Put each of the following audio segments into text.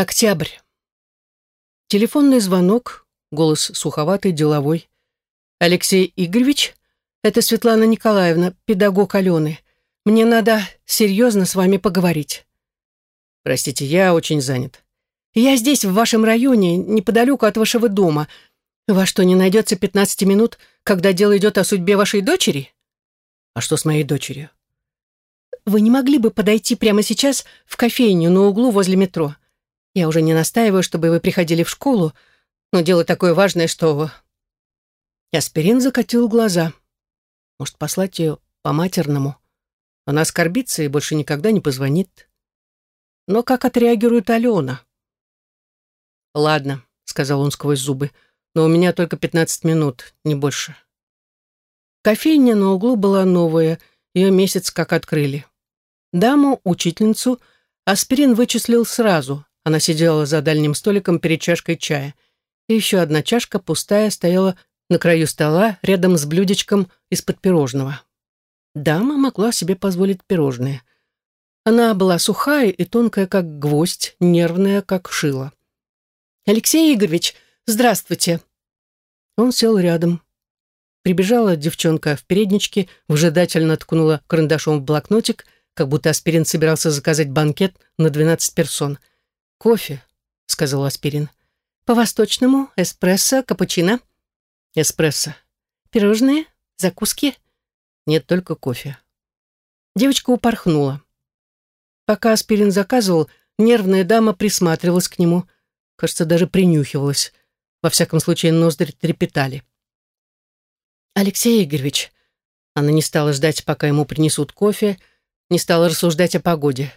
Октябрь. Телефонный звонок, голос суховатый, деловой. «Алексей Игоревич, это Светлана Николаевна, педагог Алены. Мне надо серьезно с вами поговорить». «Простите, я очень занят». «Я здесь, в вашем районе, неподалеку от вашего дома. Во что, не найдется 15 минут, когда дело идет о судьбе вашей дочери?» «А что с моей дочерью?» «Вы не могли бы подойти прямо сейчас в кофейню на углу возле метро? Я уже не настаиваю, чтобы вы приходили в школу, но дело такое важное, что...» Аспирин закатил глаза. «Может, послать ее по-матерному? Она оскорбится и больше никогда не позвонит. Но как отреагирует Алена?» «Ладно», — сказал он сквозь зубы, «но у меня только пятнадцать минут, не больше». Кофейня на углу была новая, ее месяц как открыли. Даму, учительницу, аспирин вычислил сразу. Она сидела за дальним столиком перед чашкой чая. И еще одна чашка, пустая, стояла на краю стола рядом с блюдечком из-под пирожного. Дама могла себе позволить пирожные. Она была сухая и тонкая, как гвоздь, нервная, как шило. «Алексей Игоревич, здравствуйте!» Он сел рядом. Прибежала девчонка в передничке, выжидательно ткнула карандашом в блокнотик, как будто аспирин собирался заказать банкет на 12 персон — «Кофе», — сказал Аспирин. «По-восточному, эспрессо, капучино». «Эспрессо». «Пирожные? Закуски?» «Нет, только кофе». Девочка упорхнула. Пока Аспирин заказывал, нервная дама присматривалась к нему, кажется, даже принюхивалась. Во всяком случае, ноздри трепетали. «Алексей Игоревич», она не стала ждать, пока ему принесут кофе, не стала рассуждать о погоде.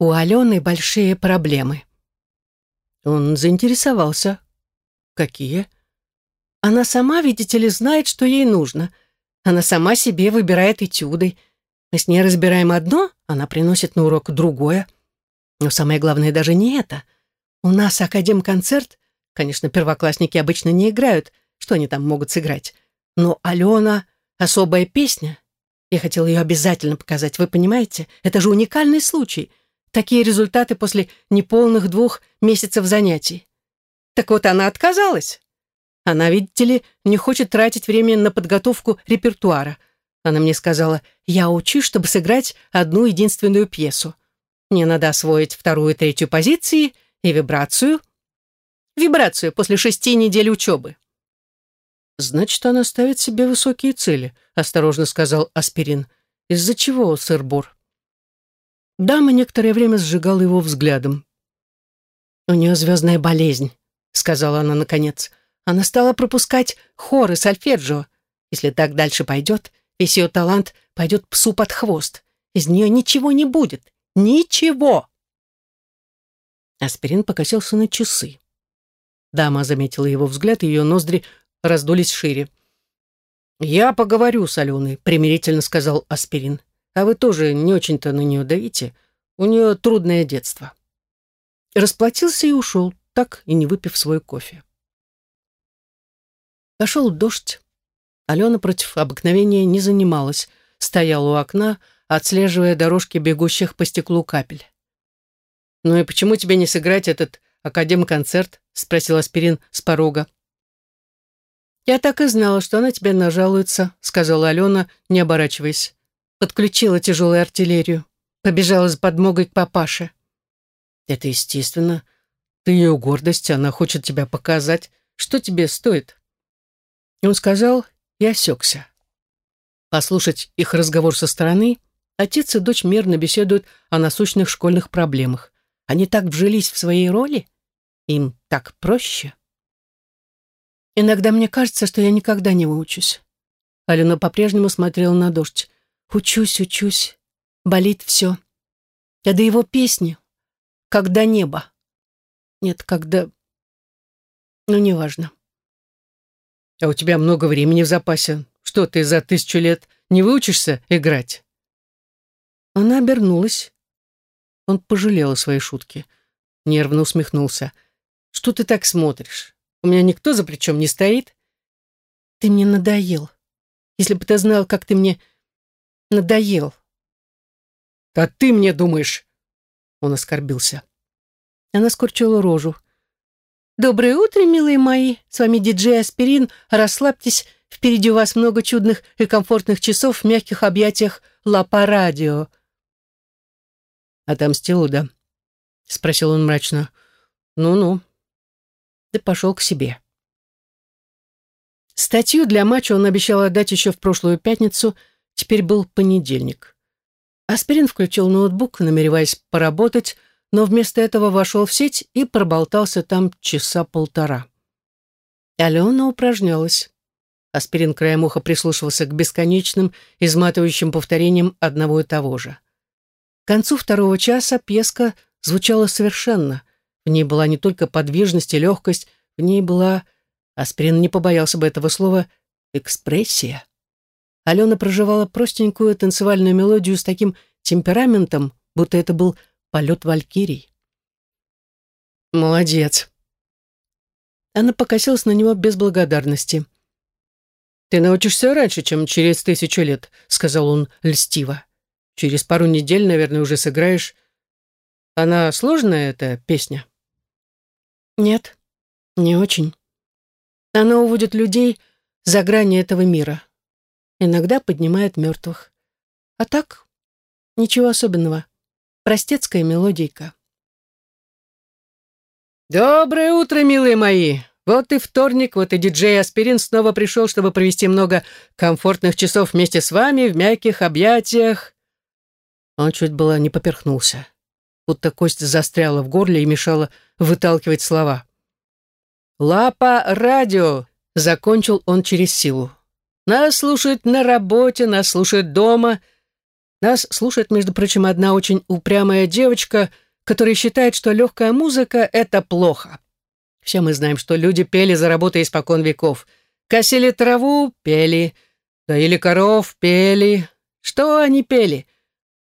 У Алены большие проблемы. Он заинтересовался. Какие? Она сама, видите ли, знает, что ей нужно. Она сама себе выбирает этюды. Мы с ней разбираем одно, она приносит на урок другое. Но самое главное даже не это. У нас академ-концерт. Конечно, первоклассники обычно не играют. Что они там могут сыграть? Но Алена — особая песня. Я хотела ее обязательно показать, вы понимаете? Это же уникальный случай — Такие результаты после неполных двух месяцев занятий. Так вот, она отказалась. Она, видите ли, не хочет тратить время на подготовку репертуара. Она мне сказала, я учусь, чтобы сыграть одну единственную пьесу. Мне надо освоить вторую и третью позиции и вибрацию. Вибрацию после шести недель учебы. «Значит, она ставит себе высокие цели», — осторожно сказал Аспирин. «Из-за чего, сыр-бур?» Дама некоторое время сжигала его взглядом. «У нее звездная болезнь», — сказала она наконец. «Она стала пропускать хоры сольфеджио. Если так дальше пойдет, весь ее талант пойдет псу под хвост. Из нее ничего не будет. Ничего!» Аспирин покосился на часы. Дама заметила его взгляд, и ее ноздри раздулись шире. «Я поговорю с Аленой», — примирительно сказал Аспирин. А вы тоже не очень-то на нее давите. У нее трудное детство». Расплатился и ушел, так и не выпив свой кофе. Пошел дождь. Алена против обыкновения не занималась, стояла у окна, отслеживая дорожки бегущих по стеклу капель. «Ну и почему тебе не сыграть этот академ-концерт?» — спросил Аспирин с порога. «Я так и знала, что она тебе нажалуется», — сказала Алена, не оборачиваясь подключила тяжелую артиллерию. Побежала с подмогой к папаше. Это естественно. Ты ее гордость, она хочет тебя показать. Что тебе стоит? И он сказал и осекся. Послушать их разговор со стороны, отец и дочь мирно беседуют о насущных школьных проблемах. Они так вжились в своей роли, им так проще. Иногда мне кажется, что я никогда не выучусь. Алена по-прежнему смотрела на дождь. Учусь, учусь. Болит все. Я до его песни. Когда небо. Нет, когда... Ну, неважно. А у тебя много времени в запасе. Что, ты за тысячу лет не выучишься играть? Она обернулась. Он пожалел о своей шутке. Нервно усмехнулся. Что ты так смотришь? У меня никто за плечом не стоит. Ты мне надоел. Если бы ты знал, как ты мне Надоел. «А ты мне думаешь?» Он оскорбился. Она скорчила рожу. «Доброе утро, милые мои! С вами диджей Аспирин. Расслабьтесь, впереди у вас много чудных и комфортных часов в мягких объятиях Лапа Радио». «Отомстил, да?» — спросил он мрачно. «Ну-ну». Да пошел к себе. Статью для матча он обещал отдать еще в прошлую пятницу, теперь был понедельник. Аспирин включил ноутбук, намереваясь поработать, но вместо этого вошел в сеть и проболтался там часа полтора. Алена упражнялась. Аспирин краем уха прислушивался к бесконечным, изматывающим повторениям одного и того же. К концу второго часа пьеска звучала совершенно. В ней была не только подвижность и легкость, в ней была, Аспирин не побоялся бы этого слова, экспрессия. Алена проживала простенькую танцевальную мелодию с таким темпераментом, будто это был полет валькирий. «Молодец!» Она покосилась на него без благодарности. «Ты научишься раньше, чем через тысячу лет», — сказал он льстиво. «Через пару недель, наверное, уже сыграешь. Она сложная, эта песня?» «Нет, не очень. Она уводит людей за грани этого мира. Иногда поднимает мертвых. А так, ничего особенного. Простецкая мелодийка». «Доброе утро, милые мои! Вот и вторник, вот и диджей Аспирин снова пришел, чтобы провести много комфортных часов вместе с вами в мягких объятиях». Он чуть было не поперхнулся будто кость застряла в горле и мешала выталкивать слова. «Лапа радио!» — закончил он через силу. «Нас слушают на работе, нас слушают дома. Нас слушает, между прочим, одна очень упрямая девочка, которая считает, что легкая музыка — это плохо. Все мы знаем, что люди пели за работой испокон веков. Косили траву — пели. Доили коров — пели. Что они пели?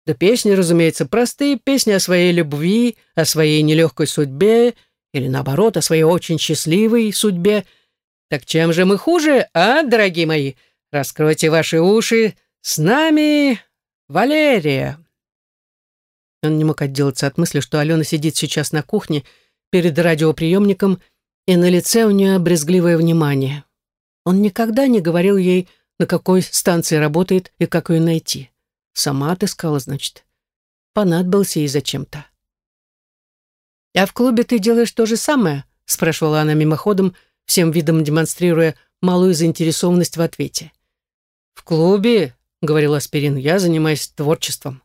Да песни, разумеется, простые песни о своей любви, о своей нелегкой судьбе или, наоборот, о своей очень счастливой судьбе. Так чем же мы хуже, а, дорогие мои? Раскройте ваши уши. С нами Валерия. Он не мог отделаться от мысли, что Алена сидит сейчас на кухне перед радиоприемником, и на лице у нее брезгливое внимание. Он никогда не говорил ей, на какой станции работает и как ее найти. Сама отыскала, значит. Понадобился ей зачем-то. «А в клубе ты делаешь то же самое?» — спрашивала она мимоходом, всем видом демонстрируя малую заинтересованность в ответе. «В клубе, — говорил Аспирин, — я занимаюсь творчеством».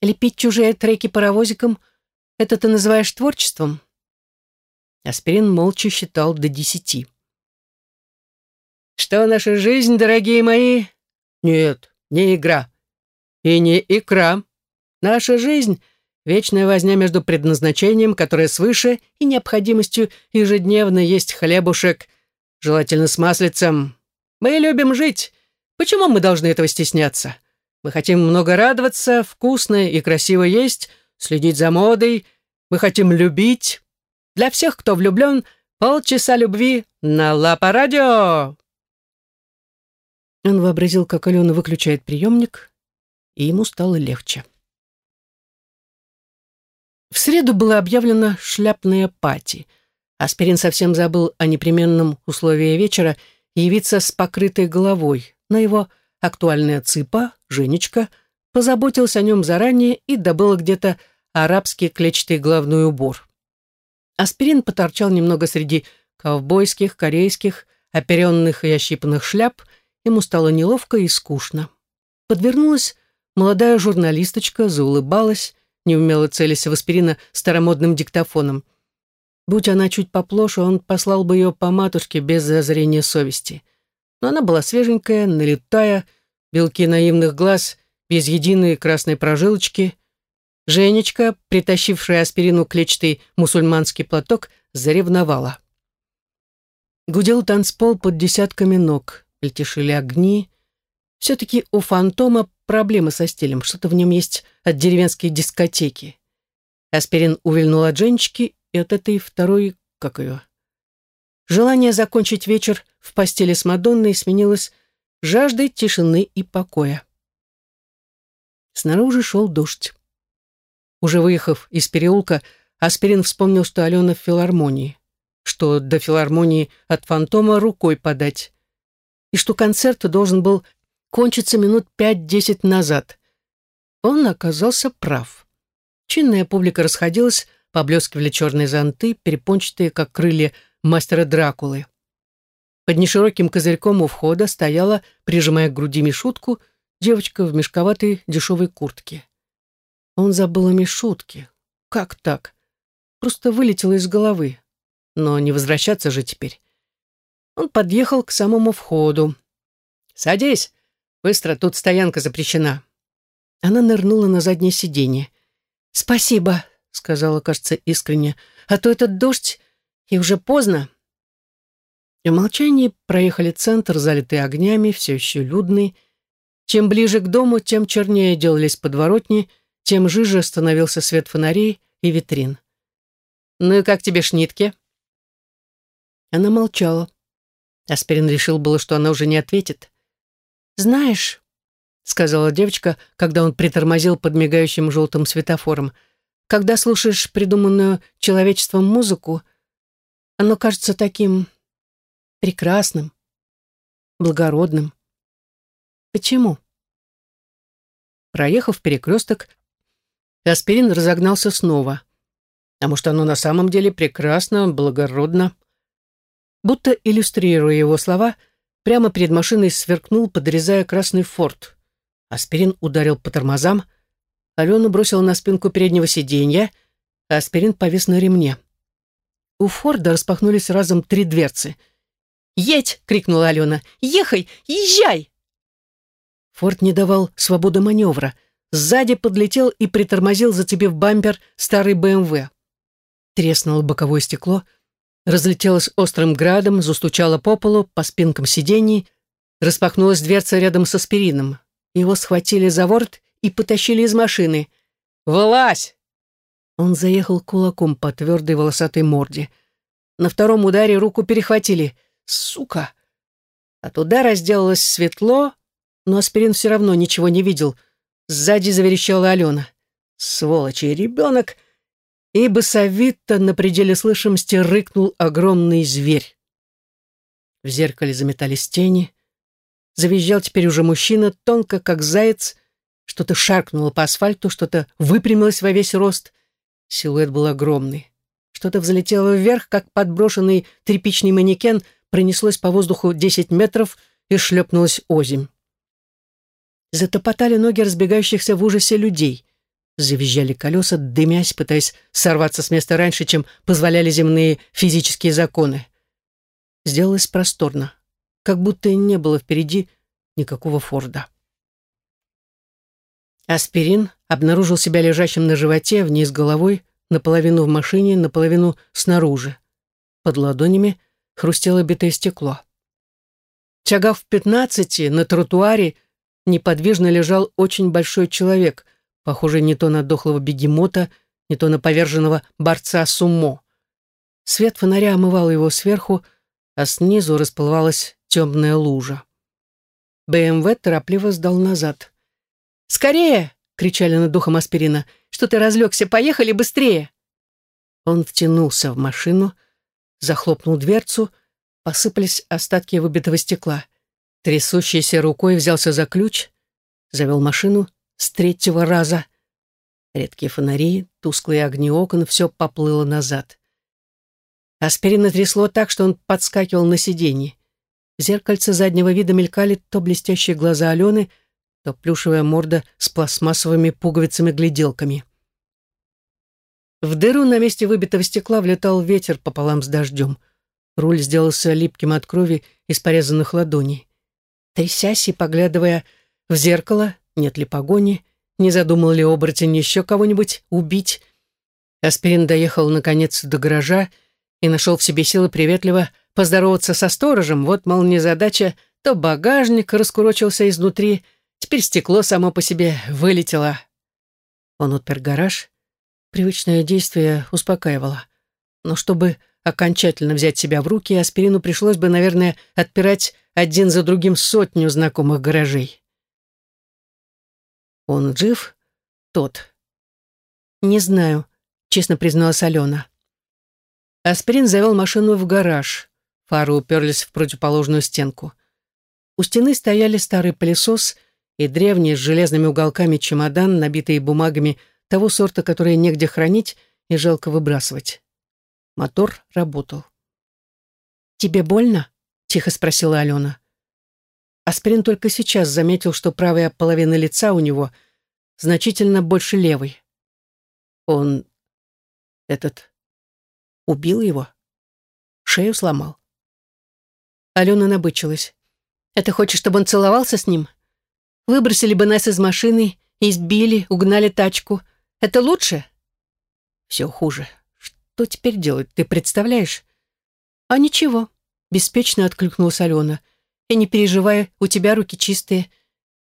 «Лепить чужие треки паровозиком — это ты называешь творчеством?» Аспирин молча считал до десяти. «Что наша жизнь, дорогие мои? Нет, не игра и не икра. Наша жизнь — вечная возня между предназначением, которое свыше, и необходимостью ежедневно есть хлебушек, желательно с маслицем. Мы любим жить. Почему мы должны этого стесняться? Мы хотим много радоваться, вкусно и красиво есть, следить за модой. Мы хотим любить. Для всех, кто влюблен, полчаса любви на Лапа-радио. Он вообразил, как Алена выключает приемник, и ему стало легче. В среду было объявлено шляпная пати. Аспирин совсем забыл о непременном условии вечера явиться с покрытой головой, но его актуальная цыпа, Женечка, позаботился о нем заранее и добыла где-то арабский клетчатый головной убор. Аспирин поторчал немного среди ковбойских, корейских, оперенных и ощипанных шляп, ему стало неловко и скучно. Подвернулась Молодая журналисточка заулыбалась, неумело целясь в аспирина старомодным диктофоном. Будь она чуть поплоше, он послал бы ее по матушке без зазрения совести. Но она была свеженькая, налетая, белки наивных глаз, без единой красной прожилочки. Женечка, притащившая аспирину клетчатый мусульманский платок, заревновала. Гудел танцпол под десятками ног, мельтешили огни. Все-таки у фантома проблемы со стилем, что-то в нем есть от деревенской дискотеки. Аспирин увильнул от Женечки и от этой второй, как ее. Желание закончить вечер в постели с Мадонной сменилось жаждой тишины и покоя. Снаружи шел дождь. Уже выехав из переулка, Аспирин вспомнил, что Алена в филармонии, что до филармонии от фантома рукой подать, и что концерт должен был кончиться минут пять-десять назад. Он оказался прав. Чинная публика расходилась, поблескивали черные зонты, перепончатые, как крылья мастера Дракулы. Под нешироким козырьком у входа стояла, прижимая к груди Мишутку, девочка в мешковатой дешевой куртке. Он забыл о Мишутке. Как так? Просто вылетело из головы. Но не возвращаться же теперь. Он подъехал к самому входу. «Садись! Быстро, тут стоянка запрещена». Она нырнула на заднее сиденье. «Спасибо», — сказала, кажется, искренне. «А то этот дождь, и уже поздно». И в молчании проехали центр, залитый огнями, все еще людный. Чем ближе к дому, тем чернее делались подворотни, тем жиже становился свет фонарей и витрин. «Ну и как тебе шнитки?» Она молчала. Аспирин решил было, что она уже не ответит. «Знаешь», — сказала девочка, когда он притормозил под мигающим желтым светофором, «когда слушаешь придуманную человечеством музыку, оно кажется таким прекрасным, благородным. Почему?» Проехав перекресток, Аспирин разогнался снова. А может, оно на самом деле прекрасно, благородно? Будто иллюстрируя его слова, прямо перед машиной сверкнул, подрезая красный форт. Аспирин ударил по тормозам, Алену бросил на спинку переднего сиденья, а аспирин повис на ремне. У Форда распахнулись разом три дверцы. «Едь!» — крикнула Алена. «Ехай! Езжай!» Форд не давал свободы маневра. Сзади подлетел и притормозил, зацепив бампер старый БМВ. Треснуло боковое стекло — разлетелась острым градом, застучала по полу, по спинкам сидений, распахнулась дверца рядом с аспирином. Его схватили за ворот и потащили из машины. «Вылазь!» Он заехал кулаком по твердой волосатой морде. На втором ударе руку перехватили. «Сука!» От удара сделалось светло, но аспирин все равно ничего не видел. Сзади заверещала Алена. «Сволочи, ребенок!» и басовито на пределе слышимости рыкнул огромный зверь. В зеркале заметались тени. Завизжал теперь уже мужчина, тонко, как заяц. Что-то шаркнуло по асфальту, что-то выпрямилось во весь рост. Силуэт был огромный. Что-то взлетело вверх, как подброшенный тряпичный манекен, пронеслось по воздуху десять метров и шлепнулось озимь. Затопотали ноги разбегающихся в ужасе людей. Завизжали колеса, дымясь, пытаясь сорваться с места раньше, чем позволяли земные физические законы. Сделалось просторно, как будто и не было впереди никакого Форда. Аспирин обнаружил себя лежащим на животе, вниз головой, наполовину в машине, наполовину снаружи. Под ладонями хрустело битое стекло. Чагав в пятнадцати на тротуаре неподвижно лежал очень большой человек — похожий не то на дохлого бегемота, не то на поверженного борца сумо. Свет фонаря омывал его сверху, а снизу расплывалась темная лужа. БМВ торопливо сдал назад. «Скорее!» — кричали над духом аспирина. «Что ты разлегся? Поехали быстрее!» Он втянулся в машину, захлопнул дверцу, посыпались остатки выбитого стекла. Трясущейся рукой взялся за ключ, завел машину с третьего раза. Редкие фонари, тусклые огни окон, все поплыло назад. Аспирина трясло так, что он подскакивал на сиденье. В зеркальце заднего вида мелькали то блестящие глаза Алены, то плюшевая морда с пластмассовыми пуговицами-гляделками. В дыру на месте выбитого стекла влетал ветер пополам с дождем. Руль сделался липким от крови из порезанных ладоней. Трясясь и поглядывая в зеркало, нет ли погони, не задумал ли оборотень еще кого-нибудь убить. Аспирин доехал, наконец, до гаража и нашел в себе силы приветливо поздороваться со сторожем. Вот, мол, незадача, то багажник раскурочился изнутри, теперь стекло само по себе вылетело. Он отпер гараж. Привычное действие успокаивало. Но чтобы окончательно взять себя в руки, аспирину пришлось бы, наверное, отпирать один за другим сотню знакомых гаражей. Он жив? Тот. Не знаю, честно призналась Алена. Аспирин завел машину в гараж. Фары уперлись в противоположную стенку. У стены стояли старый пылесос и древний с железными уголками чемодан, набитый бумагами того сорта, которые негде хранить и жалко выбрасывать. Мотор работал. «Тебе больно?» — тихо спросила Алена. Аспирин только сейчас заметил, что правая половина лица у него значительно больше левой. Он... этот... убил его? Шею сломал? Алена набычилась. «Это хочешь, чтобы он целовался с ним? Выбросили бы нас из машины, избили, угнали тачку. Это лучше?» «Все хуже. Что теперь делать, ты представляешь?» «А ничего», — беспечно откликнулась Алена. «И не переживай, у тебя руки чистые,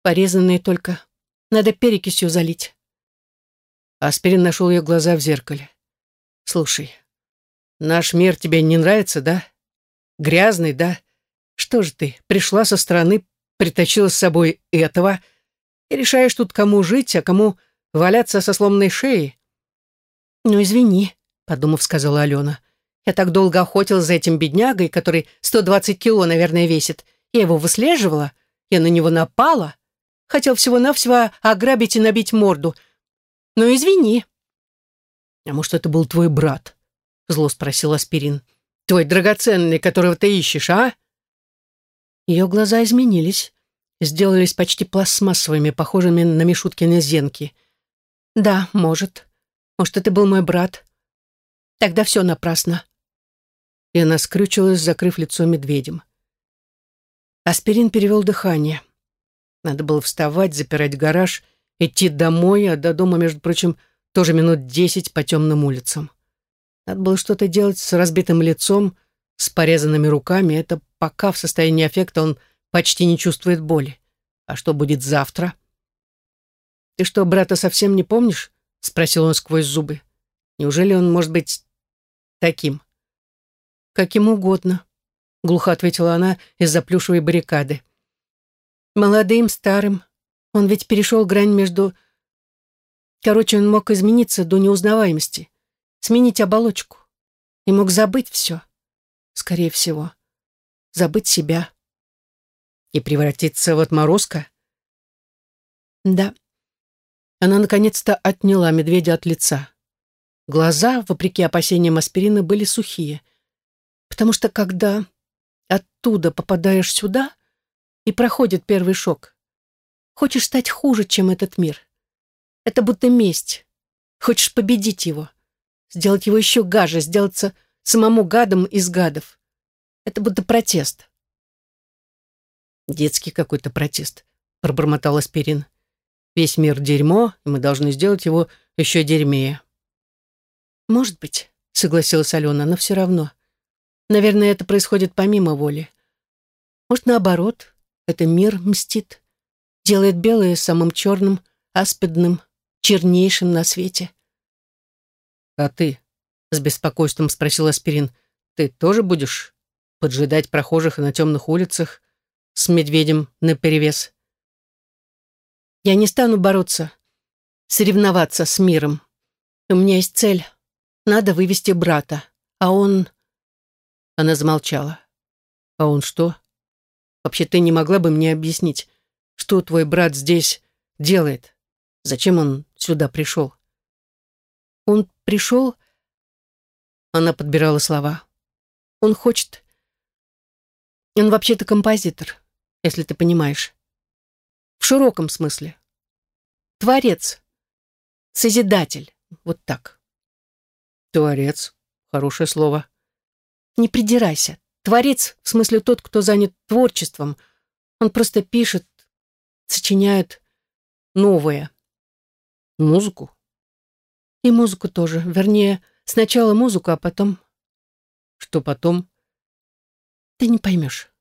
порезанные только. Надо перекисью залить». Аспирин нашел ее глаза в зеркале. «Слушай, наш мир тебе не нравится, да? Грязный, да? Что же ты, пришла со стороны, притащила с собой этого и решаешь тут, кому жить, а кому валяться со сломанной шеей?» «Ну, извини», — подумав, сказала Алена. Я так долго охотилась за этим беднягой, который 120 кило, наверное, весит. Я его выслеживала, я на него напала. Хотел всего-навсего ограбить и набить морду. Ну, извини. А может, это был твой брат? Зло спросил Аспирин. Твой драгоценный, которого ты ищешь, а? Ее глаза изменились, сделались почти пластмассовыми, похожими на Мишуткины зенки. Да, может. Может, это был мой брат. Тогда все напрасно и она скрючилась, закрыв лицо медведем. Аспирин перевел дыхание. Надо было вставать, запирать гараж, идти домой, а до дома, между прочим, тоже минут десять по темным улицам. Надо было что-то делать с разбитым лицом, с порезанными руками. Это пока в состоянии аффекта он почти не чувствует боли. А что будет завтра? «Ты что, брата совсем не помнишь?» — спросил он сквозь зубы. «Неужели он может быть таким?» «Каким угодно», — глухо ответила она из-за плюшевой баррикады. «Молодым, старым. Он ведь перешел грань между... Короче, он мог измениться до неузнаваемости, сменить оболочку. И мог забыть все. Скорее всего. Забыть себя. И превратиться в отморозка? Да. Она наконец-то отняла медведя от лица. Глаза, вопреки опасениям аспирина, были сухие — Потому что когда оттуда попадаешь сюда, и проходит первый шок, хочешь стать хуже, чем этот мир. Это будто месть. Хочешь победить его, сделать его еще гаже, сделаться самому гадом из гадов. Это будто протест. Детский какой-то протест, пробормотал Аспирин. Весь мир дерьмо, и мы должны сделать его еще дерьмее. Может быть, согласилась Алена, но все равно. Наверное, это происходит помимо воли. Может, наоборот, это мир мстит, делает белое самым черным, аспидным, чернейшим на свете. «А ты?» — с беспокойством спросил Аспирин. «Ты тоже будешь поджидать прохожих на темных улицах с медведем наперевес?» «Я не стану бороться, соревноваться с миром. У меня есть цель. Надо вывести брата, а он...» Она замолчала. «А он что? Вообще ты не могла бы мне объяснить, что твой брат здесь делает? Зачем он сюда пришел?» «Он пришел...» Она подбирала слова. «Он хочет... Он вообще-то композитор, если ты понимаешь. В широком смысле. Творец. Созидатель. Вот так». «Творец. Хорошее слово». Не придирайся. Творец, в смысле тот, кто занят творчеством. Он просто пишет, сочиняет новое. Музыку? И музыку тоже. Вернее, сначала музыку, а потом... Что потом? Ты не поймешь.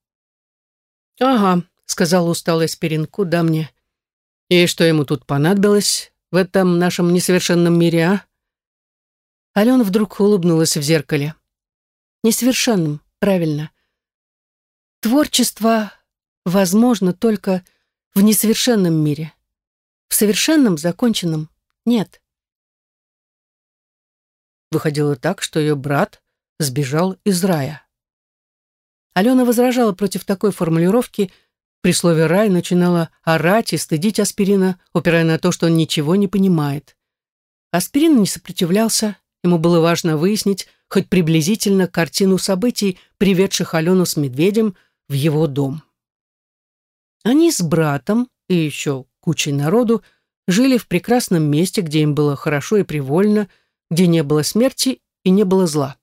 Ага, сказал усталый Спирин, куда мне? И что ему тут понадобилось в этом нашем несовершенном мире, а? Алена вдруг улыбнулась в зеркале несовершенным, правильно. Творчество возможно только в несовершенном мире. В совершенном, законченном нет. Выходило так, что ее брат сбежал из рая. Алена возражала против такой формулировки, при слове «рай» начинала орать и стыдить аспирина, упирая на то, что он ничего не понимает. Аспирин не сопротивлялся, ему было важно выяснить хоть приблизительно картину событий, приведших Алену с медведем в его дом. Они с братом и еще кучей народу жили в прекрасном месте, где им было хорошо и привольно, где не было смерти и не было зла.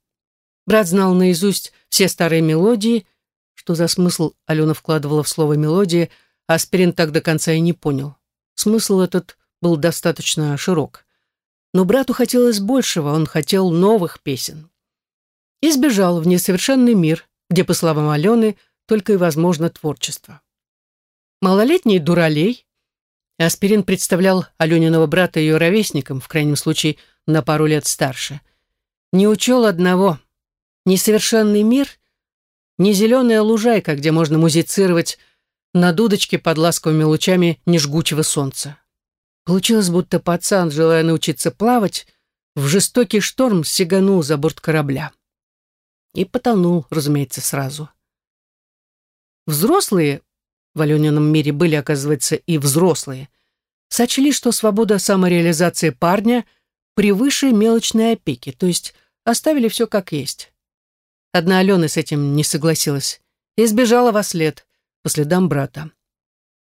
Брат знал наизусть все старые мелодии, что за смысл Алена вкладывала в слово «мелодия», а Аспирин так до конца и не понял. Смысл этот был достаточно широк. Но брату хотелось большего, он хотел новых песен. И сбежал в несовершенный мир, где, по словам Алены, только и возможно творчество. Малолетний дуралей, Аспирин представлял Алёниного брата ее ровесником, в крайнем случае на пару лет старше. Не учел одного — несовершенный мир, не зеленая лужайка, где можно музицировать на дудочке под ласковыми лучами нежгучего солнца. Получилось, будто пацан, желая научиться плавать, в жестокий шторм сиганул за борт корабля. И потонул, разумеется, сразу. Взрослые в Алёнином мире были, оказывается, и взрослые, сочли, что свобода самореализации парня превыше мелочной опеки, то есть оставили все как есть. Одна Алена с этим не согласилась и сбежала во след, по следам брата.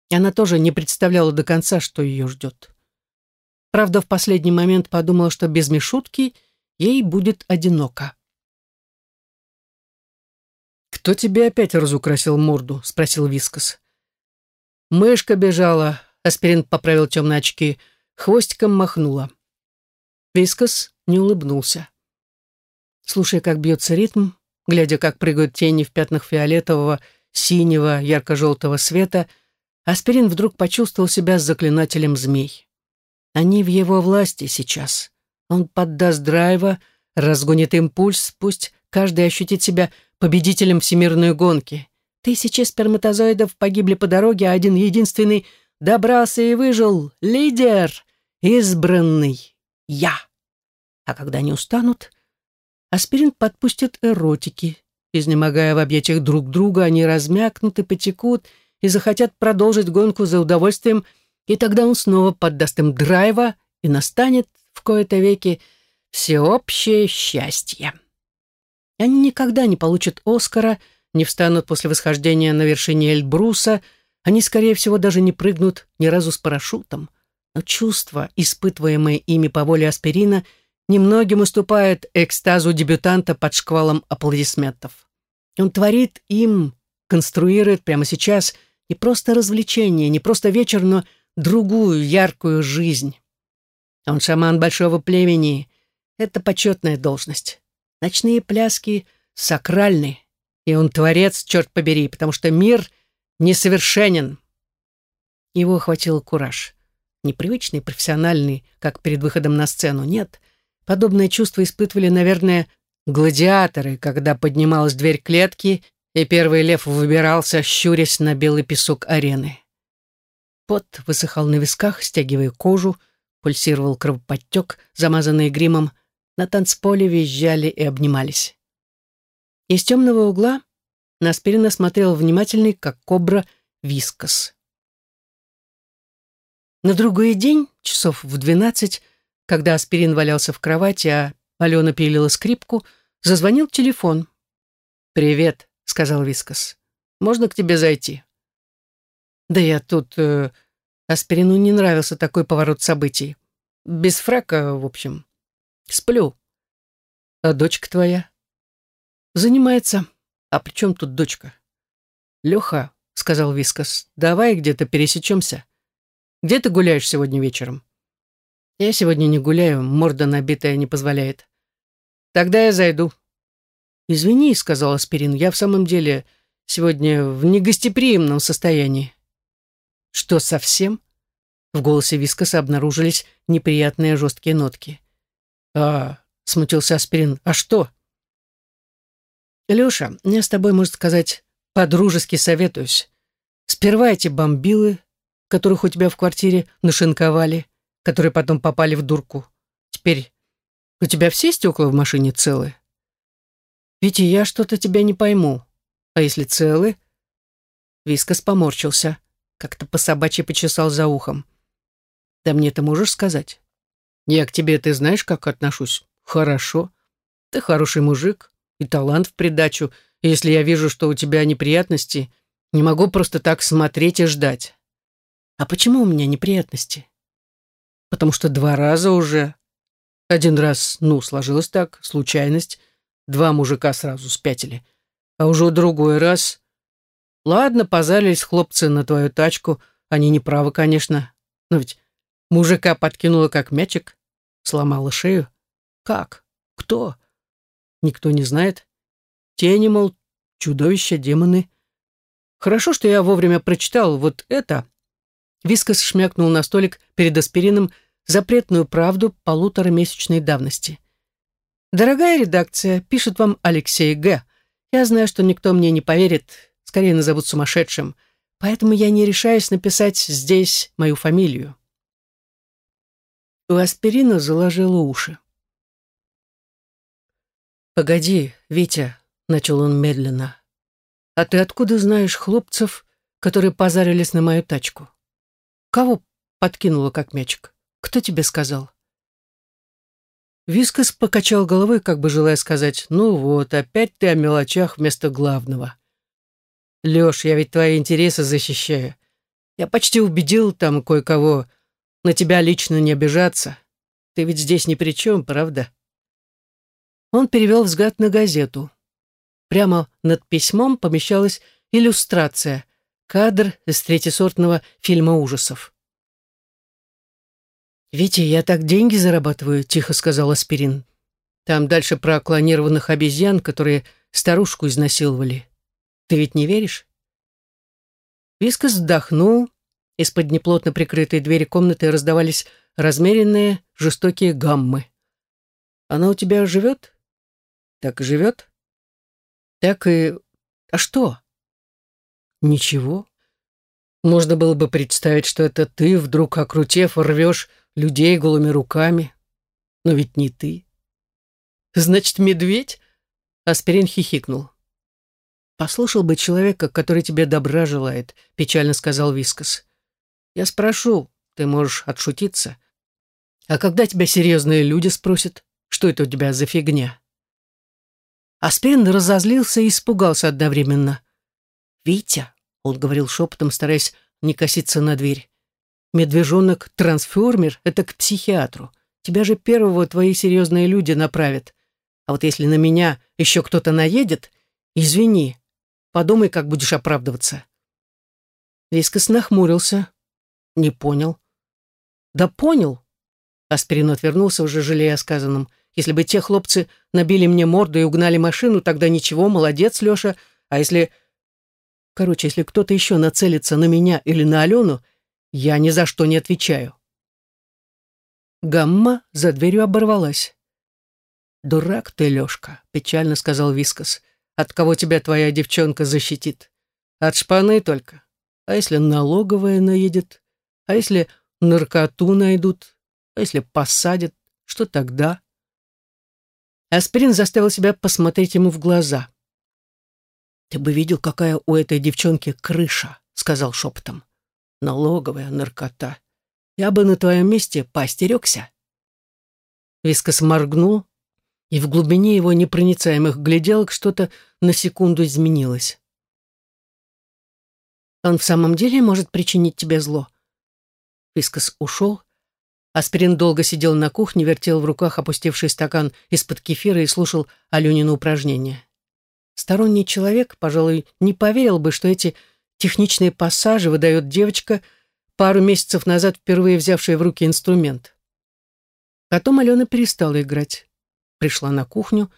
Она тоже не представляла до конца, что ее ждет. Правда, в последний момент подумала, что без Мишутки ей будет одиноко. «Кто тебе опять разукрасил морду?» — спросил Вискас. Мышка бежала, Аспирин поправил темные очки, хвостиком махнула. Вискас не улыбнулся. Слушая, как бьется ритм, глядя, как прыгают тени в пятнах фиолетового, синего, ярко-желтого света, Аспирин вдруг почувствовал себя заклинателем змей. Они в его власти сейчас. Он поддаст драйва, разгонит импульс, пусть каждый ощутит себя победителем всемирной гонки. Тысячи сперматозоидов погибли по дороге, а один единственный добрался и выжил. Лидер! Избранный! Я! А когда они устанут, аспирин подпустит эротики. Изнемогая в объятиях друг друга, они размякнут и потекут, и захотят продолжить гонку за удовольствием, и тогда он снова поддаст им драйва, и настанет в кои-то веки всеобщее счастье. Они никогда не получат Оскара — не встанут после восхождения на вершине Эльбруса, они, скорее всего, даже не прыгнут ни разу с парашютом. Но чувства, испытываемые ими по воле аспирина, немногим уступают экстазу дебютанта под шквалом аплодисментов. Он творит им, конструирует прямо сейчас не просто развлечение, не просто вечер, но другую яркую жизнь. Он шаман большого племени. Это почетная должность. Ночные пляски сакральны. И он творец, черт побери, потому что мир несовершенен. Его охватил кураж. Непривычный, профессиональный, как перед выходом на сцену, нет. Подобное чувство испытывали, наверное, гладиаторы, когда поднималась дверь клетки, и первый лев выбирался, щурясь на белый песок арены. Пот высыхал на висках, стягивая кожу, пульсировал кровоподтек, замазанный гримом, на танцполе визжали и обнимались. Из темного угла на Аспирина смотрел внимательный, как кобра, вискос. На другой день, часов в двенадцать, когда Аспирин валялся в кровати, а Алена пилила скрипку, зазвонил телефон. «Привет», — сказал Вискос. «Можно к тебе зайти?» «Да я тут...» э, Аспирину не нравился такой поворот событий. «Без фрака, в общем. Сплю. А дочка твоя?» Занимается. А при чем тут дочка? Леха, сказал Вискас, давай где-то пересечемся. Где ты гуляешь сегодня вечером? Я сегодня не гуляю, морда набитая не позволяет. Тогда я зайду. Извини, сказал Аспирин, я в самом деле сегодня в негостеприимном состоянии. Что, совсем? В голосе Вискаса обнаружились неприятные жесткие нотки. «А, — смутился Аспирин, — а что?» Леша, я с тобой, можно сказать, по-дружески советуюсь. Сперва эти бомбилы, которых у тебя в квартире нашинковали, которые потом попали в дурку. Теперь У тебя все стекла в машине целы? Витя, я что-то тебя не пойму. А если целы? Вискас поморщился, как-то по собачьи почесал за ухом. Да мне ты можешь сказать? Я к тебе, ты знаешь, как отношусь? Хорошо. Ты хороший мужик и талант в придачу. И если я вижу, что у тебя неприятности, не могу просто так смотреть и ждать. А почему у меня неприятности? Потому что два раза уже. Один раз, ну, сложилось так, случайность. Два мужика сразу спятили. А уже другой раз... Ладно, позарились хлопцы на твою тачку. Они не правы, конечно. Но ведь мужика подкинула как мячик, сломала шею. Как? Кто? Никто не знает. Тени, мол, чудовища, демоны. Хорошо, что я вовремя прочитал вот это. Вискас шмякнул на столик перед аспирином запретную правду полуторамесячной давности. «Дорогая редакция, пишет вам Алексей Г. Я знаю, что никто мне не поверит, скорее назовут сумасшедшим, поэтому я не решаюсь написать здесь мою фамилию». У аспирина заложило уши. «Погоди, Витя», — начал он медленно, «А ты откуда знаешь хлопцев, которые позарились на мою тачку? Кого подкинула как мячик? Кто тебе сказал?» Вискас покачал головой, как бы желая сказать, «Ну вот, опять ты о мелочах вместо главного». «Лёш, я ведь твои интересы защищаю. Я почти убедил там кое-кого на тебя лично не обижаться. Ты ведь здесь ни при чем, правда?» Он перевел взгляд на газету. Прямо над письмом помещалась иллюстрация, кадр из третьесортного фильма ужасов. «Витя, я так деньги зарабатываю», — тихо сказал Аспирин. «Там дальше про клонированных обезьян, которые старушку изнасиловали. Ты ведь не веришь?» Вискас вздохнул. Из-под неплотно прикрытой двери комнаты раздавались размеренные, жестокие гаммы. «Она у тебя живет?» «Так и живет?» Так и... А что? Ничего. Можно было бы представить, что это ты, вдруг окрутев, рвешь людей голыми руками. Но ведь не ты. Значит, медведь? Аспирин хихикнул. «Послушал бы человека, который тебе добра желает», — печально сказал Вискас. «Я спрошу, ты можешь отшутиться. А когда тебя серьезные люди спросят, что это у тебя за фигня?» Аспирин разозлился и испугался одновременно. «Витя», — он говорил шепотом, стараясь не коситься на дверь, «медвежонок-трансформер — это к психиатру. Тебя же первого твои серьезные люди направят. А вот если на меня еще кто-то наедет, извини, подумай, как будешь оправдываться». Вискас нахмурился. «Не понял». «Да понял». Аспирин отвернулся, уже жалея о сказанном. Если бы те хлопцы набили мне морду и угнали машину, тогда ничего, молодец, Леша. А если... Короче, если кто-то еще нацелится на меня или на Алену, я ни за что не отвечаю. Гамма за дверью оборвалась. «Дурак ты, Лешка», — печально сказал Вискас. «От кого тебя твоя девчонка защитит? От шпаны только. А если налоговая наедет? А если наркоту найдут? А если посадят? Что тогда?» Аспирин заставил себя посмотреть ему в глаза. «Ты бы видел, какая у этой девчонки крыша», — сказал шепотом. «Налоговая наркота. Я бы на твоем месте поостерегся». Вискас моргнул, и в глубине его непроницаемых гляделок что-то на секунду изменилось. «Он в самом деле может причинить тебе зло?» Вискас ушел, Аспирин долго сидел на кухне, вертел в руках опустевший стакан из-под кефира и слушал Аленину упражнения. Сторонний человек, пожалуй, не поверил бы, что эти техничные пассажи выдает девочка, пару месяцев назад впервые взявшая в руки инструмент. Потом Алена перестала играть. Пришла на кухню,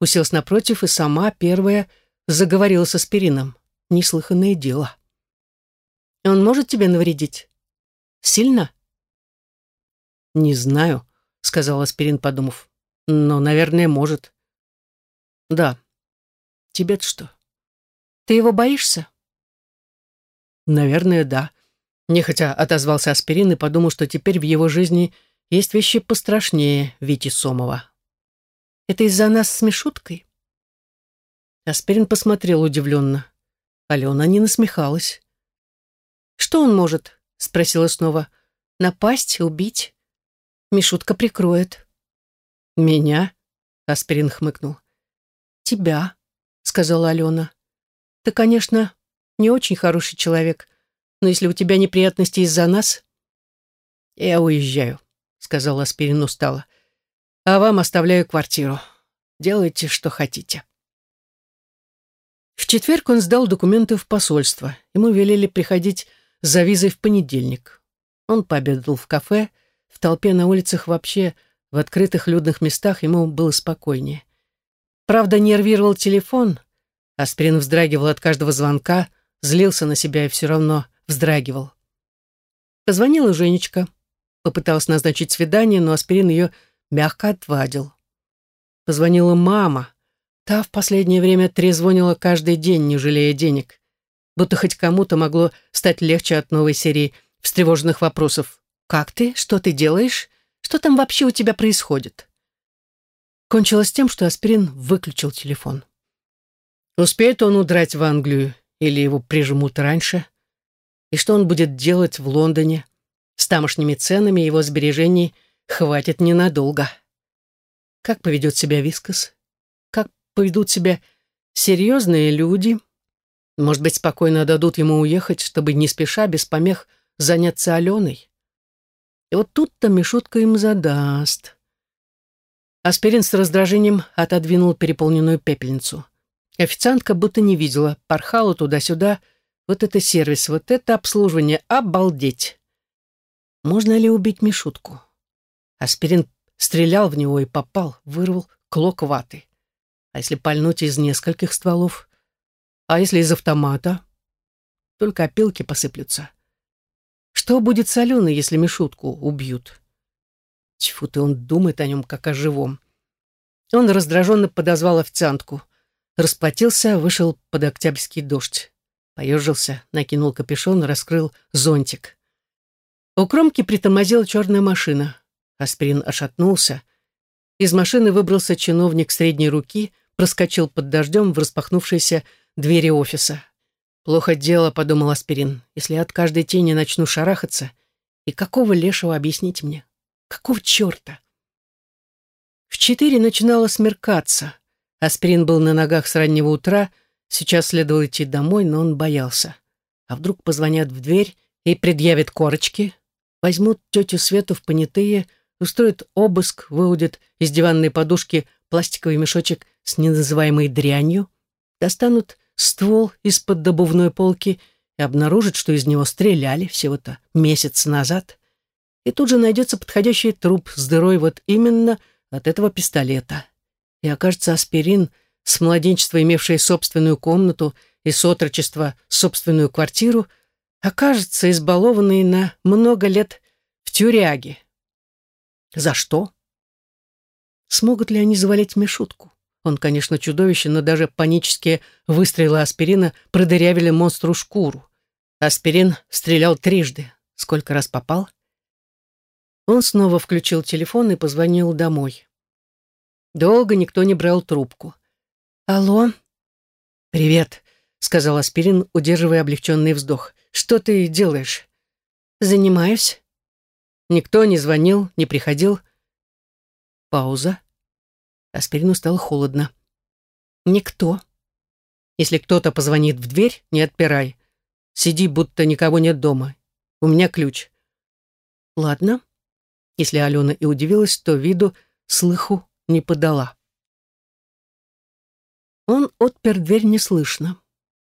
уселась напротив и сама, первая, заговорила с аспирином. Неслыханное дело. «Он может тебе навредить? Сильно?» «Не знаю», — сказал Аспирин, подумав. «Но, наверное, может». «Да. Тебе-то что?» «Ты его боишься?» «Наверное, да». Нехотя отозвался Аспирин и подумал, что теперь в его жизни есть вещи пострашнее Вити Сомова. Это из-за нас с Мишуткой?» Аспирин посмотрел удивленно. Алена не насмехалась. «Что он может?» — спросила снова. «Напасть, убить? Мишутка прикроет». «Меня?» — Аспирин хмыкнул. «Тебя», — сказала Алена. «Ты, конечно, не очень хороший человек, но если у тебя неприятности из-за нас...» «Я уезжаю», — сказал Аспирин устало. «А вам оставляю квартиру. Делайте, что хотите». В четверг он сдал документы в посольство. Ему велели приходить за визой в понедельник. Он пообедал в кафе, в толпе на улицах вообще, в открытых людных местах ему было спокойнее. Правда, нервировал телефон. Аспирин вздрагивал от каждого звонка, злился на себя и все равно вздрагивал. Позвонила Женечка. Попыталась назначить свидание, но Аспирин ее мягко отвадил. Позвонила мама. Та в последнее время трезвонила каждый день, не жалея денег будто хоть кому-то могло стать легче от новой серии встревоженных вопросов. «Как ты? Что ты делаешь? Что там вообще у тебя происходит?» Кончилось тем, что Аспирин выключил телефон. Успеет он удрать в Англию или его прижмут раньше? И что он будет делать в Лондоне? С тамошними ценами его сбережений хватит ненадолго. Как поведет себя Вискас? Как поведут себя серьезные люди, может быть, спокойно дадут ему уехать, чтобы не спеша, без помех, заняться Аленой? И вот тут-то Мишутка им задаст. Аспирин с раздражением отодвинул переполненную пепельницу. Официантка будто не видела, порхала туда-сюда. Вот это сервис, вот это обслуживание, обалдеть! Можно ли убить Мишутку? Аспирин стрелял в него и попал, вырвал клок ваты. А если пальнуть из нескольких стволов? А если из автомата? Только опилки посыплются. Что будет с Аленой, если Мишутку убьют? Тьфу ты, он думает о нем, как о живом. Он раздраженно подозвал официантку. Расплатился, вышел под октябрьский дождь. Поежился, накинул капюшон, раскрыл зонтик. У кромки притормозила черная машина. Аспирин ошатнулся. Из машины выбрался чиновник средней руки, проскочил под дождем в распахнувшееся двери офиса. «Плохо дело», — подумал Аспирин, «если от каждой тени начну шарахаться. И какого лешего объяснить мне? Какого черта?» В четыре начинало смеркаться. Аспирин был на ногах с раннего утра, сейчас следовало идти домой, но он боялся. А вдруг позвонят в дверь и предъявят корочки, возьмут тетю Свету в понятые, устроят обыск, выудят из диванной подушки пластиковый мешочек с неназываемой дрянью, достанут ствол из-под добувной полки и обнаружат, что из него стреляли всего-то месяц назад. И тут же найдется подходящий труп с дырой вот именно от этого пистолета. И окажется аспирин, с младенчества имевший собственную комнату и с отрочества собственную квартиру, окажется избалованный на много лет в тюряге. За что? Смогут ли они завалить Мишутку? Он, конечно, чудовище, но даже панические выстрелы аспирина продырявили монстру шкуру. Аспирин стрелял трижды. Сколько раз попал? Он снова включил телефон и позвонил домой. Долго никто не брал трубку. «Алло?» «Привет», — сказал Аспирин, удерживая облегченный вздох. «Что ты делаешь?» «Занимаюсь». Никто не звонил, не приходил. Пауза. Аспирину стало холодно. «Никто. Если кто-то позвонит в дверь, не отпирай. Сиди, будто никого нет дома. У меня ключ». «Ладно». Если Алена и удивилась, то виду слыху не подала. Он отпер дверь неслышно.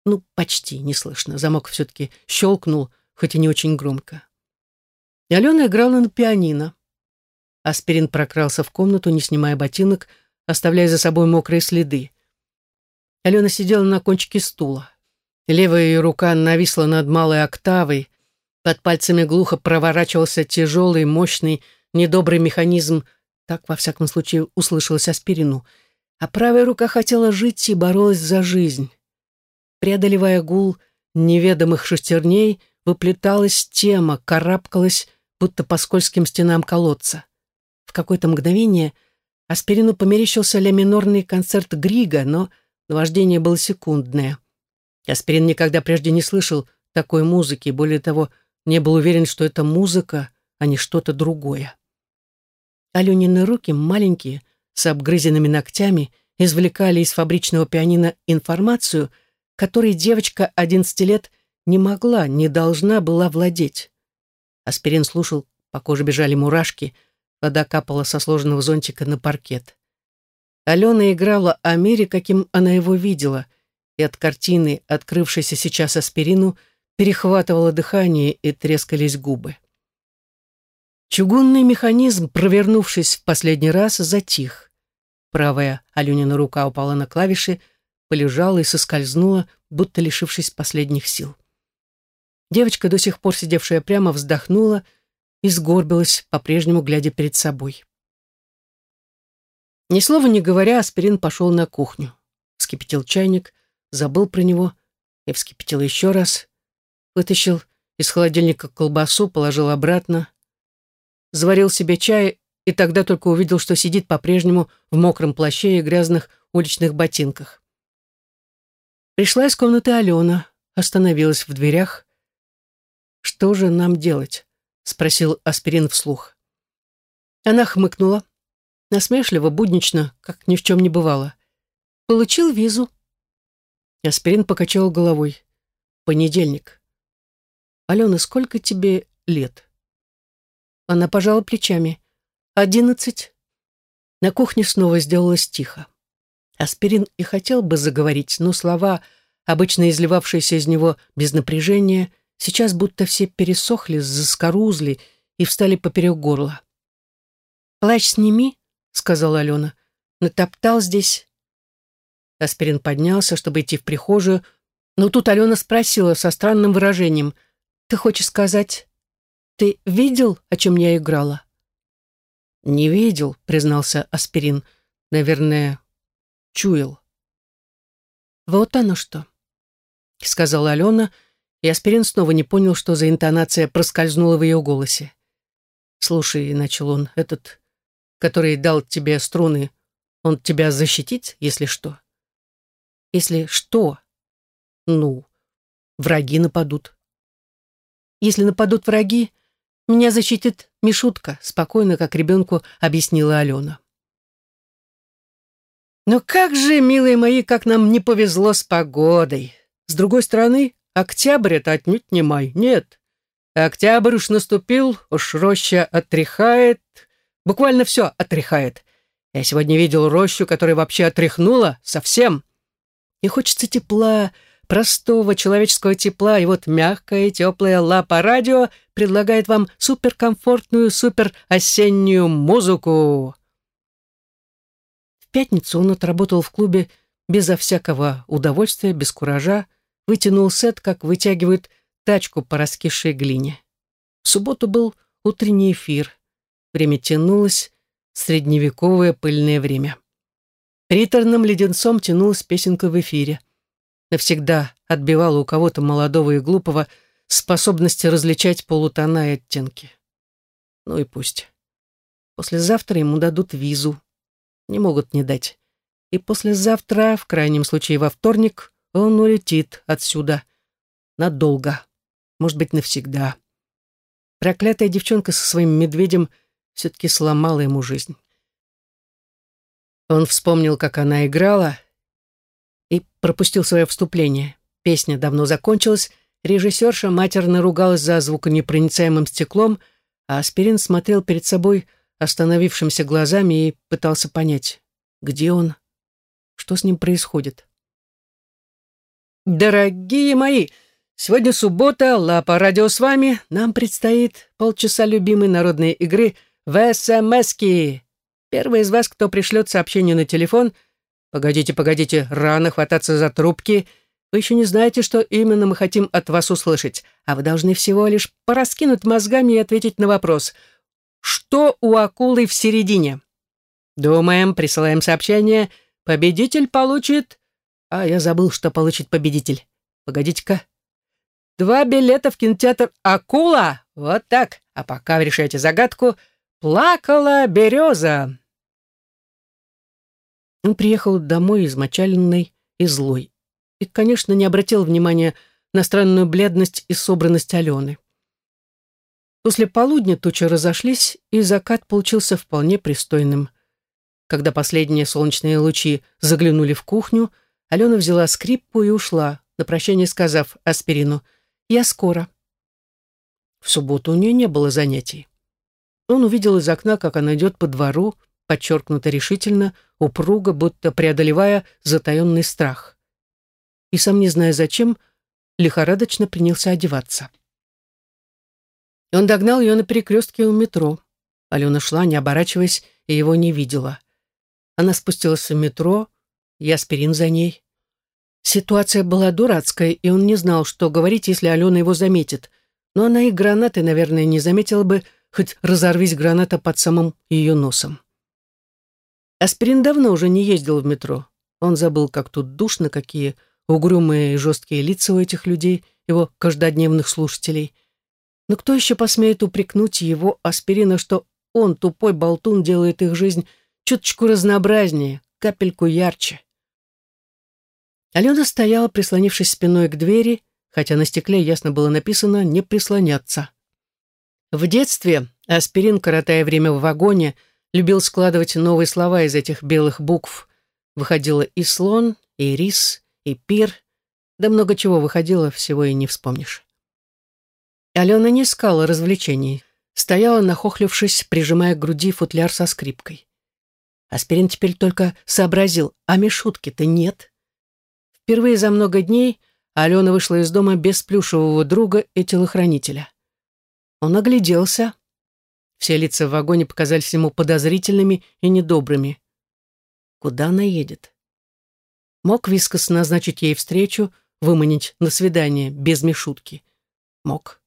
Ну, почти неслышно. Замок все-таки щелкнул, хоть и не очень громко. И Алена играла на пианино. Аспирин прокрался в комнату, не снимая ботинок, оставляя за собой мокрые следы. Алена сидела на кончике стула. Левая ее рука нависла над малой октавой, под пальцами глухо проворачивался тяжелый, мощный, недобрый механизм, так, во всяком случае, услышалось аспирину, а правая рука хотела жить и боролась за жизнь. Преодолевая гул неведомых шестерней, выплеталась тема, карабкалась, будто по скользким стенам колодца. В какое-то мгновение Аспирину померещился ля минорный концерт Грига, но наваждение было секундное. Аспирин никогда прежде не слышал такой музыки, более того, не был уверен, что это музыка, а не что-то другое. Аленины руки, маленькие, с обгрызенными ногтями, извлекали из фабричного пианино информацию, которой девочка 11 лет не могла, не должна была владеть. Аспирин слушал, по коже бежали мурашки, вода капала со сложенного зонтика на паркет. Алена играла о мире, каким она его видела, и от картины, открывшейся сейчас аспирину, перехватывало дыхание и трескались губы. Чугунный механизм, провернувшись в последний раз, затих. Правая Аленина рука упала на клавиши, полежала и соскользнула, будто лишившись последних сил. Девочка, до сих пор сидевшая прямо, вздохнула и сгорбилась, по-прежнему глядя перед собой. Ни слова не говоря, Аспирин пошел на кухню. Вскипятил чайник, забыл про него и вскипятил еще раз. Вытащил из холодильника колбасу, положил обратно. Заварил себе чай и тогда только увидел, что сидит по-прежнему в мокром плаще и грязных уличных ботинках. Пришла из комнаты Алена, остановилась в дверях. «Что же нам делать?» — спросил Аспирин вслух. Она хмыкнула, насмешливо, буднично, как ни в чем не бывало. «Получил визу». Аспирин покачал головой. «Понедельник». «Алена, сколько тебе лет?» Она пожала плечами. «Одиннадцать». На кухне снова сделалось тихо. Аспирин и хотел бы заговорить, но слова, обычно изливавшиеся из него без напряжения, сейчас будто все пересохли, заскорузли и встали поперек горла. «Плащ сними», — сказала Алена. «Натоптал здесь». Аспирин поднялся, чтобы идти в прихожую, но тут Алена спросила со странным выражением. «Ты хочешь сказать, ты видел, о чем я играла?» «Не видел», — признался Аспирин. «Наверное, чуял». «Вот оно что», — сказала Алена, и Аспирин снова не понял, что за интонация проскользнула в ее голосе. «Слушай», — начал он, — «этот, который дал тебе струны, он тебя защитит, если что?» «Если что?» «Ну, враги нападут». «Если нападут враги, меня защитит Мишутка», — спокойно, как ребенку объяснила Алена. Но как же, милые мои, как нам не повезло с погодой. С другой стороны, октябрь — это отнюдь не май. Нет. Октябрь уж наступил, уж роща отряхает. Буквально все отряхает. Я сегодня видел рощу, которая вообще отряхнула совсем. И хочется тепла, простого человеческого тепла, и вот мягкая теплая лапа радио предлагает вам суперкомфортную, суперосеннюю музыку пятницу он отработал в клубе безо всякого удовольствия, без куража, вытянул сет, как вытягивают тачку по раскисшей глине. В субботу был утренний эфир. Время тянулось, средневековое пыльное время. Приторным леденцом тянулась песенка в эфире. Навсегда отбивала у кого-то молодого и глупого способности различать полутона и оттенки. Ну и пусть. Послезавтра ему дадут визу не могут не дать. И послезавтра, в крайнем случае во вторник, он улетит отсюда. Надолго. Может быть, навсегда. Проклятая девчонка со своим медведем все-таки сломала ему жизнь. Он вспомнил, как она играла, и пропустил свое вступление. Песня давно закончилась, режиссерша матерно ругалась за звуконепроницаемым стеклом, а Аспирин смотрел перед собой остановившимся глазами и пытался понять, где он, что с ним происходит. «Дорогие мои, сегодня суббота, Лапа Радио с вами. Нам предстоит полчаса любимой народной игры в СМСки. Первый из вас, кто пришлет сообщение на телефон, погодите, погодите, рано хвататься за трубки, вы еще не знаете, что именно мы хотим от вас услышать, а вы должны всего лишь пораскинуть мозгами и ответить на вопрос — что у акулы в середине? Думаем, присылаем сообщение. Победитель получит... А, я забыл, что получит победитель. Погодите-ка. Два билета в кинотеатр «Акула». Вот так. А пока вы решаете загадку, плакала береза. Он приехал домой измочаленный и злой. И, конечно, не обратил внимания на странную бледность и собранность Алены. После полудня тучи разошлись, и закат получился вполне пристойным. Когда последние солнечные лучи заглянули в кухню, Алена взяла скрипку и ушла, на прощание сказав Аспирину «Я скоро». В субботу у нее не было занятий. Он увидел из окна, как она идет по двору, подчеркнуто решительно, упруго, будто преодолевая затаенный страх. И сам не зная зачем, лихорадочно принялся одеваться. Он догнал ее на перекрестке у метро. Алена шла, не оборачиваясь, и его не видела. Она спустилась в метро, и аспирин за ней. Ситуация была дурацкая, и он не знал, что говорить, если Алена его заметит. Но она и гранаты, наверное, не заметила бы, хоть разорвись граната под самым ее носом. Аспирин давно уже не ездил в метро. Он забыл, как тут душно, какие угрюмые и жесткие лица у этих людей, его каждодневных слушателей. Но кто еще посмеет упрекнуть его аспирина, что он, тупой болтун, делает их жизнь чуточку разнообразнее, капельку ярче? Алена стояла, прислонившись спиной к двери, хотя на стекле ясно было написано «не прислоняться». В детстве аспирин, коротая время в вагоне, любил складывать новые слова из этих белых букв. Выходило и слон, и рис, и пир, да много чего выходило, всего и не вспомнишь. Алена не искала развлечений, стояла, нахохлившись, прижимая к груди футляр со скрипкой. Аспирин теперь только сообразил, а Мишутки-то нет. Впервые за много дней Алена вышла из дома без плюшевого друга и телохранителя. Он огляделся. Все лица в вагоне показались ему подозрительными и недобрыми. Куда она едет? Мог Вискас назначить ей встречу, выманить на свидание без мешутки? Мог.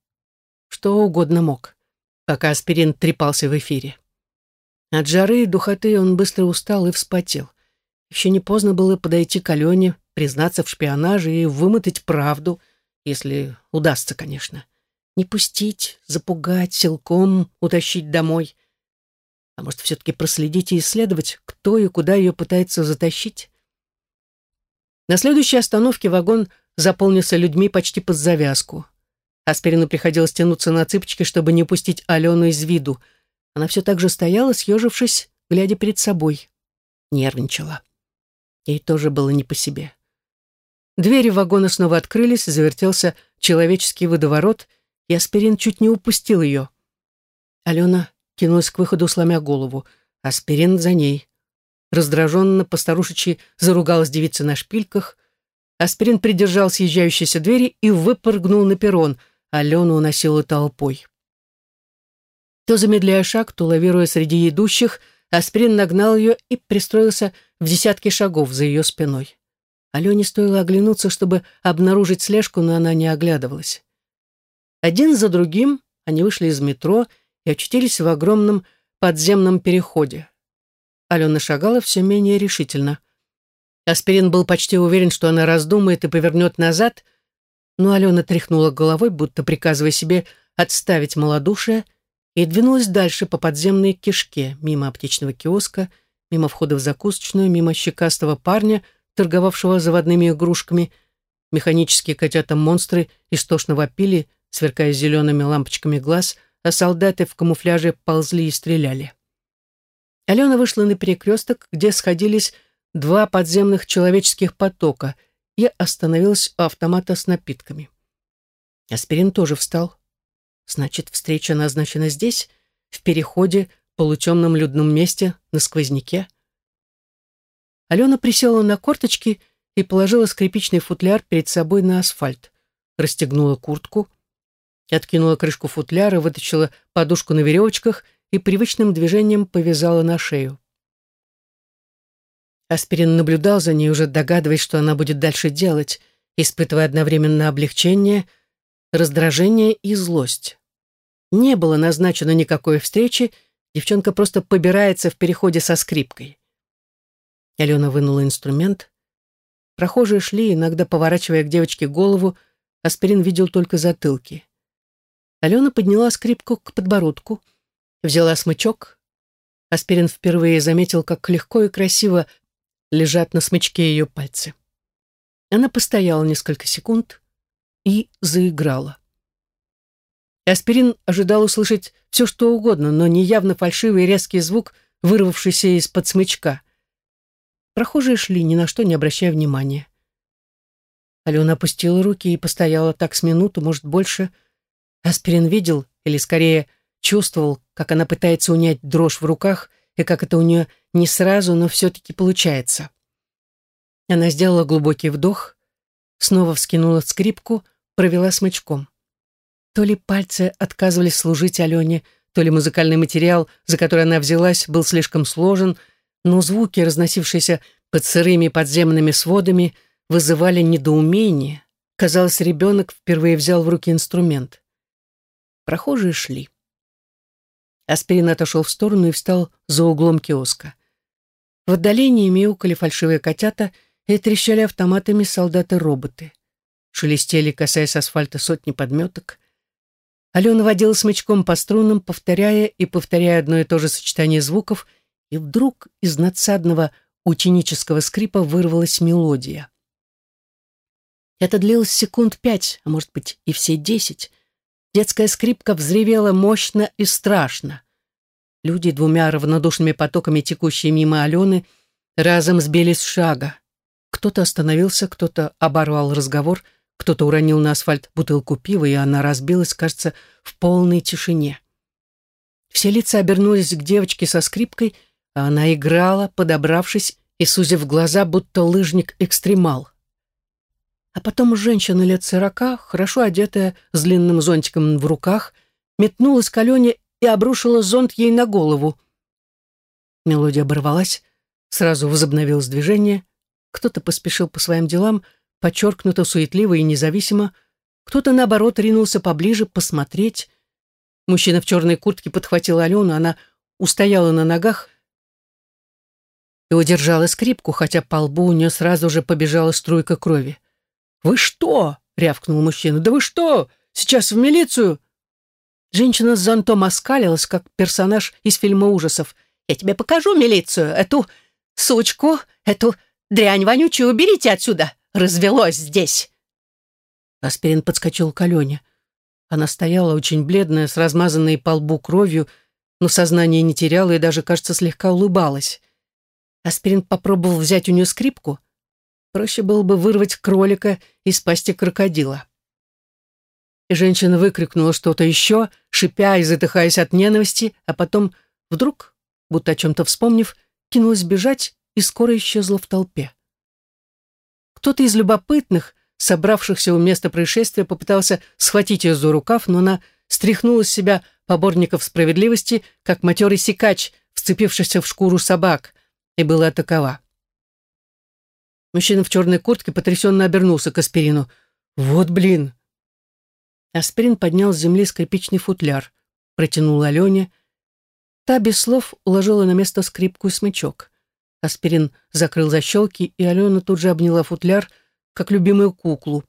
Что угодно мог, пока аспирин трепался в эфире. От жары и духоты он быстро устал и вспотел. Еще не поздно было подойти к Алене, признаться в шпионаже и вымотать правду, если удастся, конечно. Не пустить, запугать, силком утащить домой. А может, все-таки проследить и исследовать, кто и куда ее пытается затащить? На следующей остановке вагон заполнился людьми почти под завязку. Аспирину приходилось тянуться на цыпочки, чтобы не упустить Алену из виду. Она все так же стояла, съежившись, глядя перед собой. Нервничала. Ей тоже было не по себе. Двери вагона снова открылись, завертелся человеческий водоворот, Аспирин чуть не упустил ее. Алена кинулась к выходу, сломя голову. Аспирин за ней. Раздраженно, постарушечи заругалась девица на шпильках. Аспирин придержал съезжающиеся двери и выпрыгнул на перрон. Алену уносила толпой. То замедляя шаг, то лавируя среди идущих, Аспирин нагнал ее и пристроился в десятки шагов за ее спиной. Алене стоило оглянуться, чтобы обнаружить слежку, но она не оглядывалась. Один за другим они вышли из метро и очутились в огромном подземном переходе. Алена шагала все менее решительно. Аспирин был почти уверен, что она раздумает и повернет назад, но Алена тряхнула головой, будто приказывая себе отставить малодушие, и двинулась дальше по подземной кишке, мимо аптечного киоска, мимо входа в закусочную, мимо щекастого парня, торговавшего заводными игрушками. Механические котята-монстры истошно вопили, сверкая зелеными лампочками глаз, а солдаты в камуфляже ползли и стреляли. Алена вышла на перекресток, где сходились два подземных человеческих потока, и остановилась у автомата с напитками. Аспирин тоже встал. Значит, встреча назначена здесь, в переходе, полутемном людном месте, на сквозняке. Алена присела на корточки и положила скрипичный футляр перед собой на асфальт, расстегнула куртку, откинула крышку футляра, вытащила подушку на веревочках — и привычным движением повязала на шею. Аспирин наблюдал за ней, уже догадываясь, что она будет дальше делать, испытывая одновременно облегчение, раздражение и злость. Не было назначено никакой встречи, девчонка просто побирается в переходе со скрипкой. Алена вынула инструмент. Прохожие шли, иногда поворачивая к девочке голову, Аспирин видел только затылки. Алена подняла скрипку к подбородку — Взяла смычок. Аспирин впервые заметил, как легко и красиво лежат на смычке ее пальцы. Она постояла несколько секунд и заиграла. Аспирин ожидал услышать все, что угодно, но не явно фальшивый резкий звук, вырвавшийся из-под смычка. Прохожие шли, ни на что не обращая внимания. Алена опустила руки и постояла так с минуту, может, больше. Аспирин видел, или скорее чувствовал, как она пытается унять дрожь в руках, и как это у нее не сразу, но все-таки получается. Она сделала глубокий вдох, снова вскинула скрипку, провела смычком. То ли пальцы отказывались служить Алене, то ли музыкальный материал, за который она взялась, был слишком сложен, но звуки, разносившиеся под сырыми подземными сводами, вызывали недоумение. Казалось, ребенок впервые взял в руки инструмент. Прохожие шли. Аспирин отошел в сторону и встал за углом киоска. В отдалении мяукали фальшивые котята и трещали автоматами солдаты-роботы. Шелестели, касаясь асфальта сотни подметок. Алена водила смычком по струнам, повторяя и повторяя одно и то же сочетание звуков, и вдруг из надсадного ученического скрипа вырвалась мелодия. Это длилось секунд пять, а может быть и все десять. Детская скрипка взревела мощно и страшно. Люди, двумя равнодушными потоками текущие мимо Алены, разом сбились с шага. Кто-то остановился, кто-то оборвал разговор, кто-то уронил на асфальт бутылку пива, и она разбилась, кажется, в полной тишине. Все лица обернулись к девочке со скрипкой, а она играла, подобравшись и сузив глаза, будто лыжник-экстремал. А потом женщина лет сорока, хорошо одетая, с длинным зонтиком в руках, метнулась к Алене и обрушила зонт ей на голову. Мелодия оборвалась, сразу возобновилось движение. Кто-то поспешил по своим делам, подчеркнуто суетливо и независимо, кто-то, наоборот, ринулся поближе посмотреть. Мужчина в черной куртке подхватил Алену, она устояла на ногах и удержала скрипку, хотя по лбу у нее сразу же побежала струйка крови. «Вы что?» — рявкнул мужчина. «Да вы что? Сейчас в милицию?» Женщина с зонтом оскалилась, как персонаж из фильма ужасов. «Я тебе покажу милицию, эту сучку, эту дрянь вонючую уберите отсюда! Развелось здесь!» Аспирин подскочил к Алене. Она стояла очень бледная, с размазанной по лбу кровью, но сознание не теряла и даже, кажется, слегка улыбалась. Аспирин попробовал взять у нее скрипку, Проще было бы вырвать кролика из пасти крокодила. И женщина выкрикнула что-то еще, шипя и затыхаясь от ненависти, а потом вдруг, будто о чем-то вспомнив, кинулась бежать и скоро исчезла в толпе. Кто-то из любопытных, собравшихся у места происшествия, попытался схватить ее за рукав, но она стряхнула с себя поборников справедливости, как матерый сикач, вцепившийся в шкуру собак, и была такова. Мужчина в черной куртке потрясенно обернулся к Аспирину. «Вот блин!» Аспирин поднял с земли скрипичный футляр, протянул Алене. Та без слов уложила на место скрипку и смычок. Аспирин закрыл защелки, и Алена тут же обняла футляр, как любимую куклу.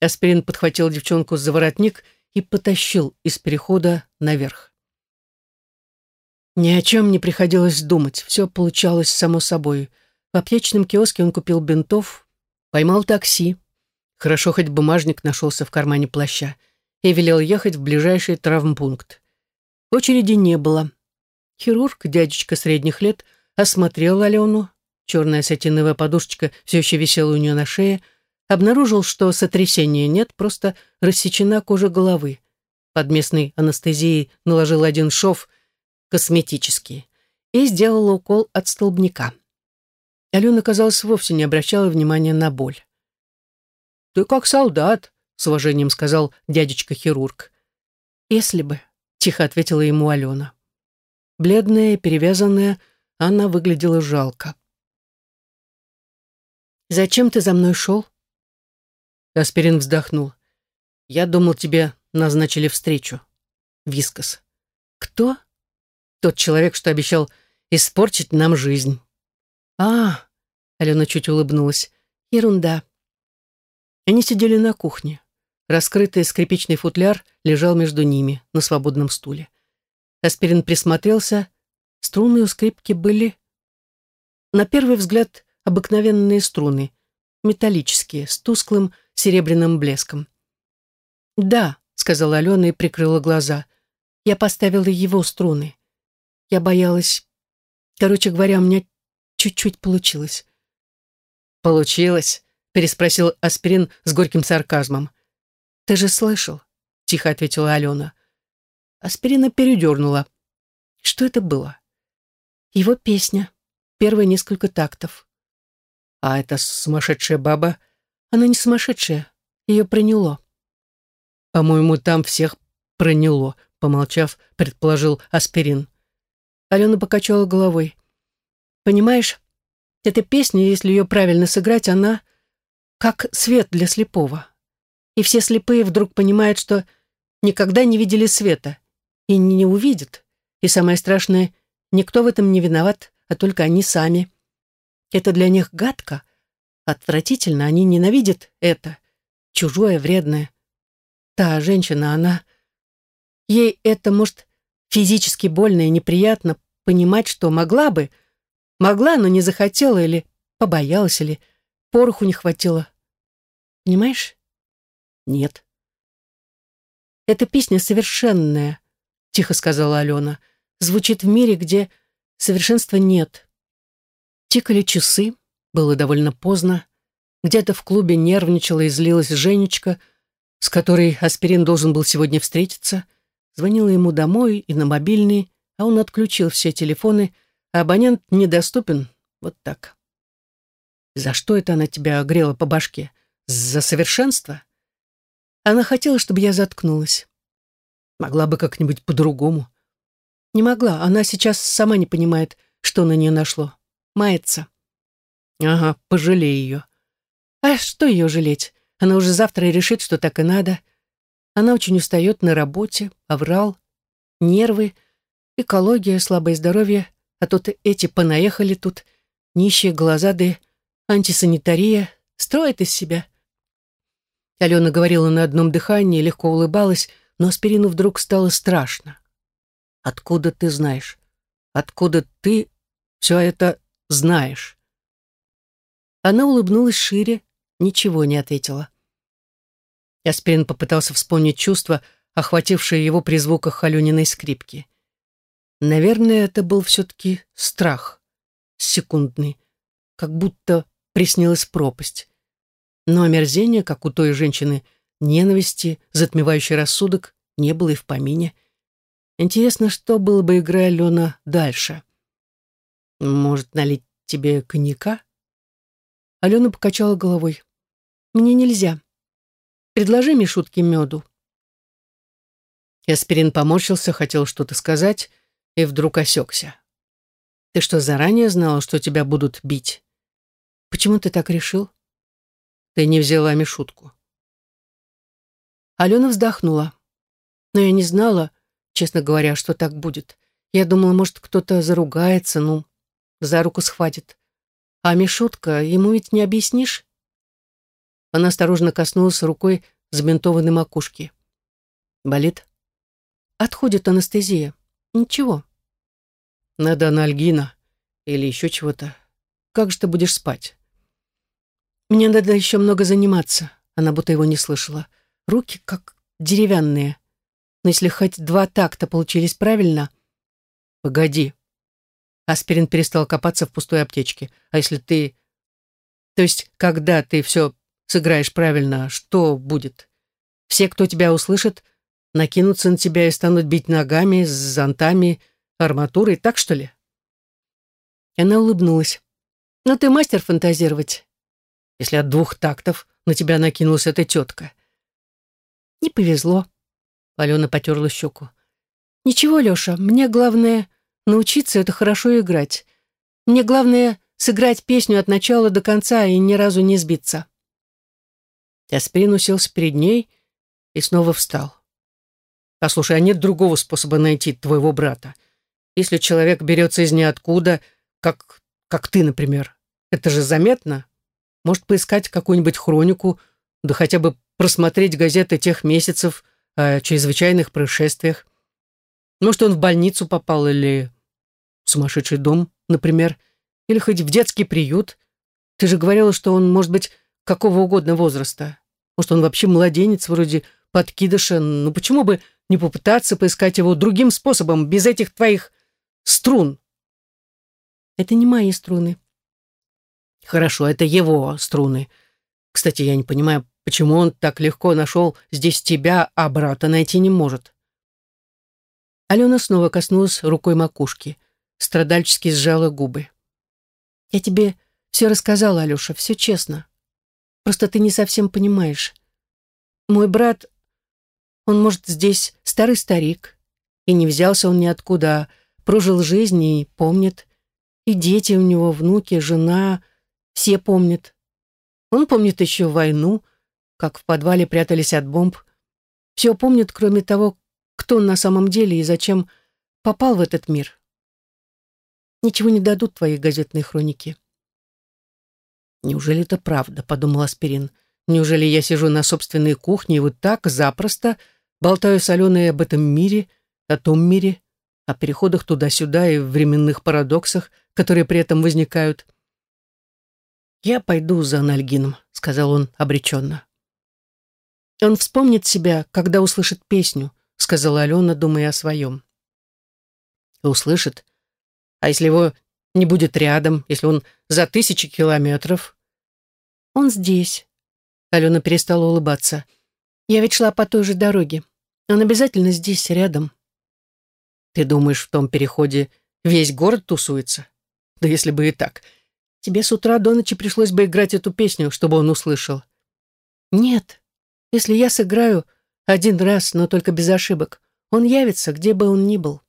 Аспирин подхватил девчонку за воротник и потащил из перехода наверх. Ни о чем не приходилось думать, все получалось само собой — в аптечном киоске он купил бинтов, поймал такси. Хорошо, хоть бумажник нашелся в кармане плаща. И велел ехать в ближайший травмпункт. Очереди не было. Хирург, дядечка средних лет, осмотрел Алену. Черная сатиновая подушечка все еще висела у нее на шее. Обнаружил, что сотрясения нет, просто рассечена кожа головы. Под местной анестезией наложил один шов, косметический, и сделал укол от столбняка. Алена, казалось, вовсе не обращала внимания на боль. «Ты как солдат», — с уважением сказал дядечка-хирург. «Если бы», — тихо ответила ему Алена. Бледная, перевязанная, она выглядела жалко. «Зачем ты за мной шел?» Аспирин вздохнул. «Я думал, тебе назначили встречу. Вискас». «Кто?» «Тот человек, что обещал испортить нам жизнь». «А, Алена чуть улыбнулась. Ерунда. Они сидели на кухне. Раскрытый скрипичный футляр лежал между ними на свободном стуле. Аспирин присмотрелся. Струны у скрипки были На первый взгляд обыкновенные струны, металлические, с тусклым серебряным блеском. «Да», — сказала Алена и прикрыла глаза. «Я поставила его струны. Я боялась... Короче говоря, у меня чуть-чуть получилось». «Получилось?» — переспросил Аспирин с горьким сарказмом. «Ты же слышал?» — тихо ответила Алена. Аспирина передернула. Что это было? Его песня. Первые несколько тактов. А эта сумасшедшая баба? Она не сумасшедшая. Ее проняло. По-моему, там всех проняло, помолчав, предположил Аспирин. Алена покачала головой. Понимаешь, эта песня, если ее правильно сыграть, она как свет для слепого. И все слепые вдруг понимают, что никогда не видели света и не увидят. И самое страшное, никто в этом не виноват, а только они сами. Это для них гадко, отвратительно, они ненавидят это, чужое, вредное. Та женщина, она... Ей это, может, физически больно и неприятно понимать, что могла бы, могла, но не захотела или побоялась, или пороху не хватило. Понимаешь? Нет. Эта песня совершенная, тихо сказала Алена, звучит в мире, где совершенства нет. Тикали часы, было довольно поздно. Где-то в клубе нервничала и злилась Женечка, с которой Аспирин должен был сегодня встретиться. Звонила ему домой и на мобильный, а он отключил все телефоны, а абонент недоступен. Вот так. За что это она тебя огрела по башке? За совершенство? Она хотела, чтобы я заткнулась. Могла бы как-нибудь по-другому. Не могла. Она сейчас сама не понимает, что на нее нашло. Мается. Ага, пожалей ее. А что ее жалеть? Она уже завтра решит, что так и надо. Она очень устает на работе, аврал, нервы, экология, слабое здоровье, а тут эти понаехали тут, нищие глаза, да антисанитария, строит из себя. Алена говорила на одном дыхании, легко улыбалась, но Аспирину вдруг стало страшно. «Откуда ты знаешь? Откуда ты все это знаешь?» Она улыбнулась шире, ничего не ответила. Аспирин попытался вспомнить чувства, охватившие его при звуках Алёниной скрипки. Наверное, это был все-таки страх, секундный, как будто приснилась пропасть. Но омерзение, как у той женщины, Ненависти, затмевающей рассудок, не было и в помине. Интересно, что было бы, играя Алена дальше? Может, налить тебе коньяка? Алена покачала головой. Мне нельзя. Предложи Мишутке меду. Эспирин поморщился, хотел что-то сказать, и вдруг осекся. Ты что, заранее знала, что тебя будут бить? Почему ты так решил? Ты не взяла Мишутку. Алена вздохнула. Но я не знала, честно говоря, что так будет. Я думала, может, кто-то заругается, ну, за руку схватит. А Мишутка, ему ведь не объяснишь? Она осторожно коснулась рукой забинтованной макушки. Болит? Отходит анестезия. Ничего. Надо анальгина или еще чего-то. Как же ты будешь спать? Мне надо еще много заниматься. Она будто его не слышала. Руки как деревянные. Но если хоть два такта получились правильно... Погоди. Аспирин перестал копаться в пустой аптечке. А если ты... То есть, когда ты все сыграешь правильно, что будет? Все, кто тебя услышит, накинутся на тебя и станут бить ногами, с зонтами, арматурой, так что ли? Она улыбнулась. «Ну ты мастер фантазировать». Если от двух тактов на тебя накинулась эта тетка — не повезло. Алена потерла щеку. Ничего, Леша, мне главное научиться это хорошо играть. Мне главное сыграть песню от начала до конца и ни разу не сбиться. Аспирин уселся перед ней и снова встал. «Послушай, а нет другого способа найти твоего брата? Если человек берется из ниоткуда, как, как ты, например, это же заметно. Может, поискать какую-нибудь хронику, да хотя бы просмотреть газеты тех месяцев о чрезвычайных происшествиях. Может, он в больницу попал или в сумасшедший дом, например, Или хоть в детский приют. Ты же говорила, что он может быть какого угодно возраста. Может, он вообще младенец, вроде подкидыша. Ну почему бы не попытаться поискать его другим способом, без этих твоих струн? Это не мои струны. Хорошо, это его струны. Кстати, я не понимаю, почему он так легко нашел здесь тебя, а брата найти не может. Алена снова коснулась рукой макушки, страдальчески сжала губы. «Я тебе все рассказала, Алеша, все честно. Просто ты не совсем понимаешь. Мой брат, он, может, здесь старый старик, и не взялся он ниоткуда, а прожил жизнь и помнит. И дети у него, внуки, жена, все помнят. Он помнит еще войну, как в подвале прятались от бомб. Все помнит, кроме того, кто он на самом деле и зачем попал в этот мир. Ничего не дадут твои газетные хроники. Неужели это правда, подумал Аспирин. Неужели я сижу на собственной кухне и вот так запросто болтаю с Аленой об этом мире, о том мире, о переходах туда-сюда и временных парадоксах, которые при этом возникают? «Я пойду за анальгином», — сказал он обреченно. «Он вспомнит себя, когда услышит песню», — сказала Алена, думая о своем. «Услышит? А если его не будет рядом, если он за тысячи километров?» «Он здесь», — Алена перестала улыбаться. «Я ведь шла по той же дороге. Он обязательно здесь, рядом». «Ты думаешь, в том переходе весь город тусуется? Да если бы и так. Тебе с утра до ночи пришлось бы играть эту песню, чтобы он услышал». «Нет, если я сыграю, один раз, но только без ошибок. Он явится, где бы он ни был.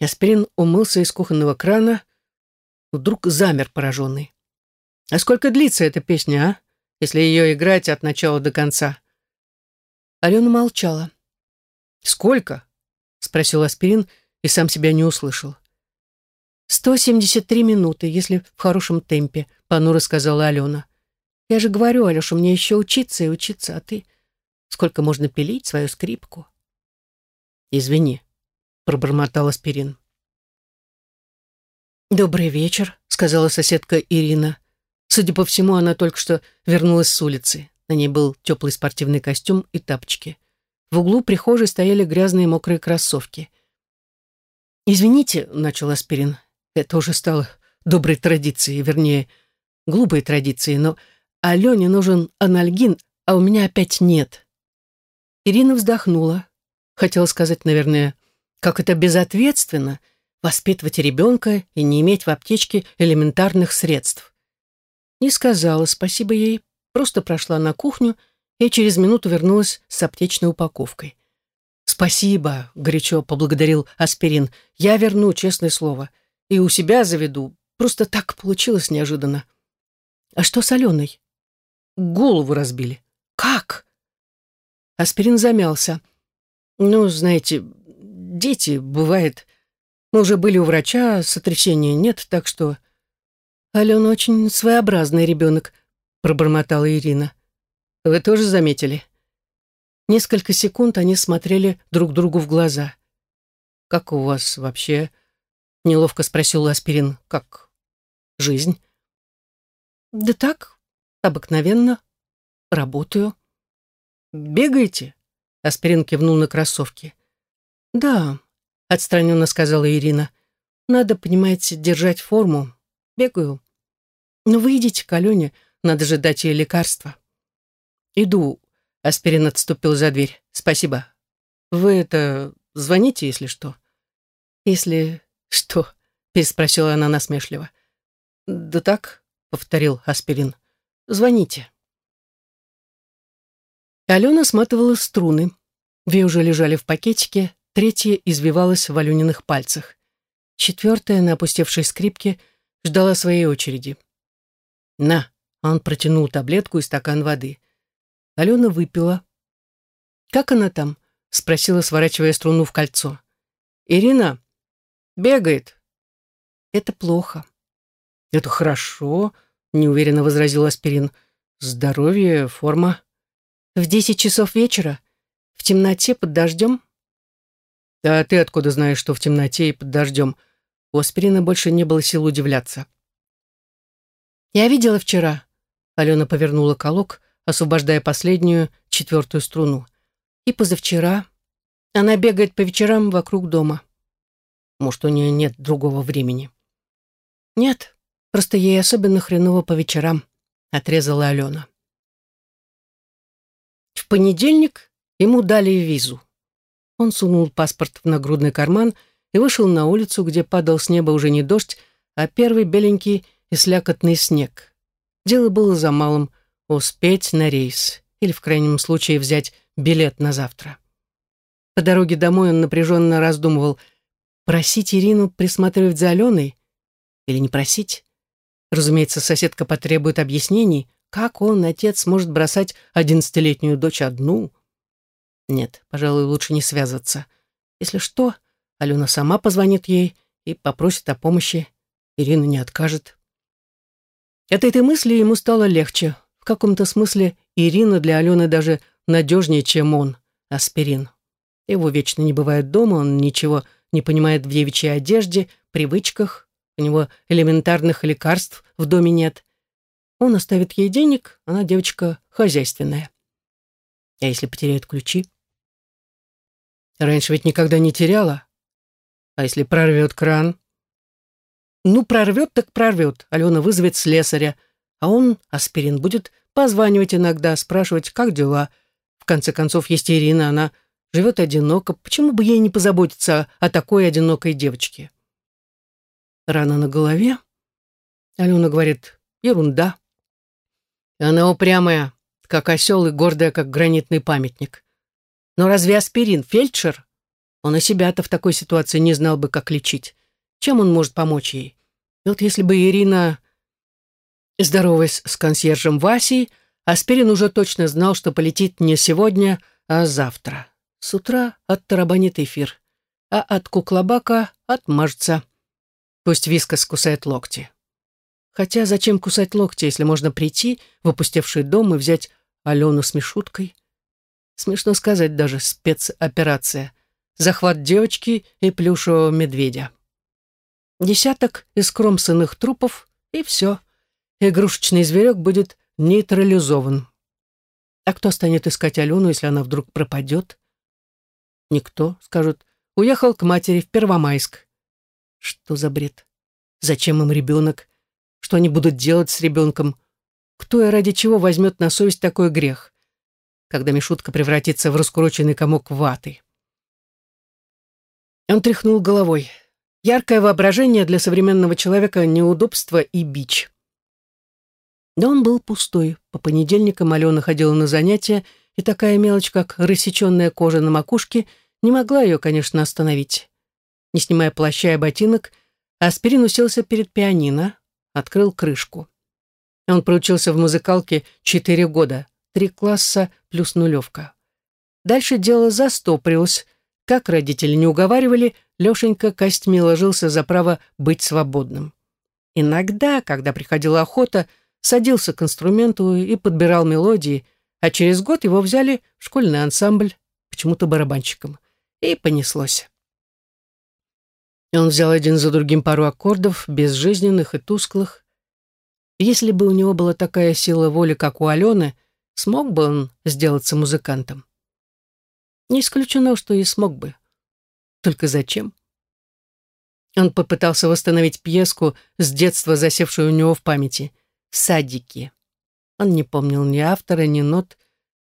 Аспирин умылся из кухонного крана, вдруг замер пораженный. «А сколько длится эта песня, а? Если ее играть от начала до конца?» Алена молчала. «Сколько?» — спросил Аспирин и сам себя не услышал. «Сто семьдесят три минуты, если в хорошем темпе», — понуро сказала Алена. «Я же говорю, Алеша, мне еще учиться и учиться, а ты...» Сколько можно пилить свою скрипку? Извини, пробормотал Аспирин. «Добрый вечер», — сказала соседка Ирина. Судя по всему, она только что вернулась с улицы. На ней был теплый спортивный костюм и тапочки. В углу прихожей стояли грязные мокрые кроссовки. «Извините», — начал Аспирин, — «это уже стало доброй традицией, вернее, глупой традицией, но Алене нужен анальгин, а у меня опять нет. Ирина вздохнула. Хотела сказать, наверное, как это безответственно воспитывать ребенка и не иметь в аптечке элементарных средств. Не сказала спасибо ей, просто прошла на кухню и через минуту вернулась с аптечной упаковкой. «Спасибо», — горячо поблагодарил Аспирин. «Я верну, честное слово. И у себя заведу. Просто так получилось неожиданно». «А что с Аленой?» «Голову разбили». «Как?» Аспирин замялся. «Ну, знаете, дети, бывает. Мы уже были у врача, сотрясения нет, так что...» «Алена очень своеобразный ребенок», — пробормотала Ирина. «Вы тоже заметили?» Несколько секунд они смотрели друг другу в глаза. «Как у вас вообще?» — неловко спросил Аспирин. «Как жизнь?» «Да так, обыкновенно. Работаю». «Бегаете?» Аспирин кивнул на кроссовки. «Да», — отстраненно сказала Ирина. «Надо, понимаете, держать форму. Бегаю. Но вы идите к Алене, надо же дать ей лекарство». «Иду», — Аспирин отступил за дверь. «Спасибо. Вы это... звоните, если что». «Если что?» — переспросила она насмешливо. «Да так», — повторил Аспирин. «Звоните». Алена сматывала струны. Две уже лежали в пакетике, третья извивалась в Алюниных пальцах. Четвертая, на опустевшей скрипке, ждала своей очереди. «На!» — он протянул таблетку и стакан воды. Алена выпила. «Как она там?» — спросила, сворачивая струну в кольцо. «Ирина бегает». «Это плохо». «Это хорошо», — неуверенно возразил Аспирин. «Здоровье, форма». В десять часов вечера? В темноте, под дождем? А ты откуда знаешь, что в темноте и под дождем? У аспирина больше не было сил удивляться. «Я видела вчера», — Алена повернула колок, освобождая последнюю, четвертую струну. «И позавчера. Она бегает по вечерам вокруг дома. Может, у нее нет другого времени?» «Нет, просто ей особенно хреново по вечерам», — отрезала Алена. В понедельник ему дали визу. Он сунул паспорт в нагрудный карман и вышел на улицу, где падал с неба уже не дождь, а первый беленький и слякотный снег. Дело было за малым — успеть на рейс или, в крайнем случае, взять билет на завтра. По дороге домой он напряженно раздумывал, просить Ирину присматривать за Аленой или не просить. Разумеется, соседка потребует объяснений, как он, отец, может бросать одиннадцатилетнюю дочь одну? Нет, пожалуй, лучше не связываться. Если что, Алена сама позвонит ей и попросит о помощи. Ирина не откажет. От этой мысли ему стало легче. В каком-то смысле Ирина для Алены даже надежнее, чем он, аспирин. Его вечно не бывает дома, он ничего не понимает в девичьей одежде, привычках, у него элементарных лекарств в доме нет. Он оставит ей денег, она девочка хозяйственная. А если потеряет ключи? Раньше ведь никогда не теряла. А если прорвет кран? Ну, прорвет так прорвет. Алена вызовет слесаря, а он, аспирин, будет позванивать иногда, спрашивать, как дела. В конце концов, есть Ирина, она живет одиноко. Почему бы ей не позаботиться о такой одинокой девочке? Рана на голове? Алена говорит, ерунда. Она упрямая, как осел, и гордая, как гранитный памятник. Но разве аспирин фельдшер? Он и себя-то в такой ситуации не знал бы, как лечить. Чем он может помочь ей? И вот если бы Ирина, здороваясь с консьержем Васей, Аспирин уже точно знал, что полетит не сегодня, а завтра. С утра оттарабанит эфир, а от куклобака отмажется. Пусть виска скусает локти. Хотя зачем кусать локти, если можно прийти в опустевший дом и взять Алену с Мишуткой? Смешно сказать даже спецоперация. Захват девочки и плюшевого медведя. Десяток искромсанных трупов, и все. Игрушечный зверек будет нейтрализован. А кто станет искать Алену, если она вдруг пропадет? Никто, скажут, уехал к матери в Первомайск. Что за бред? Зачем им ребенок? Что они будут делать с ребенком? Кто и ради чего возьмет на совесть такой грех? Когда Мишутка превратится в раскуроченный комок ваты. Он тряхнул головой. Яркое воображение для современного человека — неудобство и бич. Да он был пустой. По понедельникам Алена ходила на занятия, и такая мелочь, как рассеченная кожа на макушке, не могла ее, конечно, остановить. Не снимая плаща и ботинок, Аспирин уселся перед пианино, открыл крышку. Он проучился в музыкалке четыре года, три класса плюс нулевка. Дальше дело застопорилось. Как родители не уговаривали, Лешенька костьми ложился за право быть свободным. Иногда, когда приходила охота, садился к инструменту и подбирал мелодии, а через год его взяли в школьный ансамбль, почему-то барабанщиком, и понеслось. И он взял один за другим пару аккордов, безжизненных и тусклых. Если бы у него была такая сила воли, как у Алены, смог бы он сделаться музыкантом? Не исключено, что и смог бы. Только зачем? Он попытался восстановить пьеску, с детства засевшую у него в памяти. «Садики». Он не помнил ни автора, ни нот.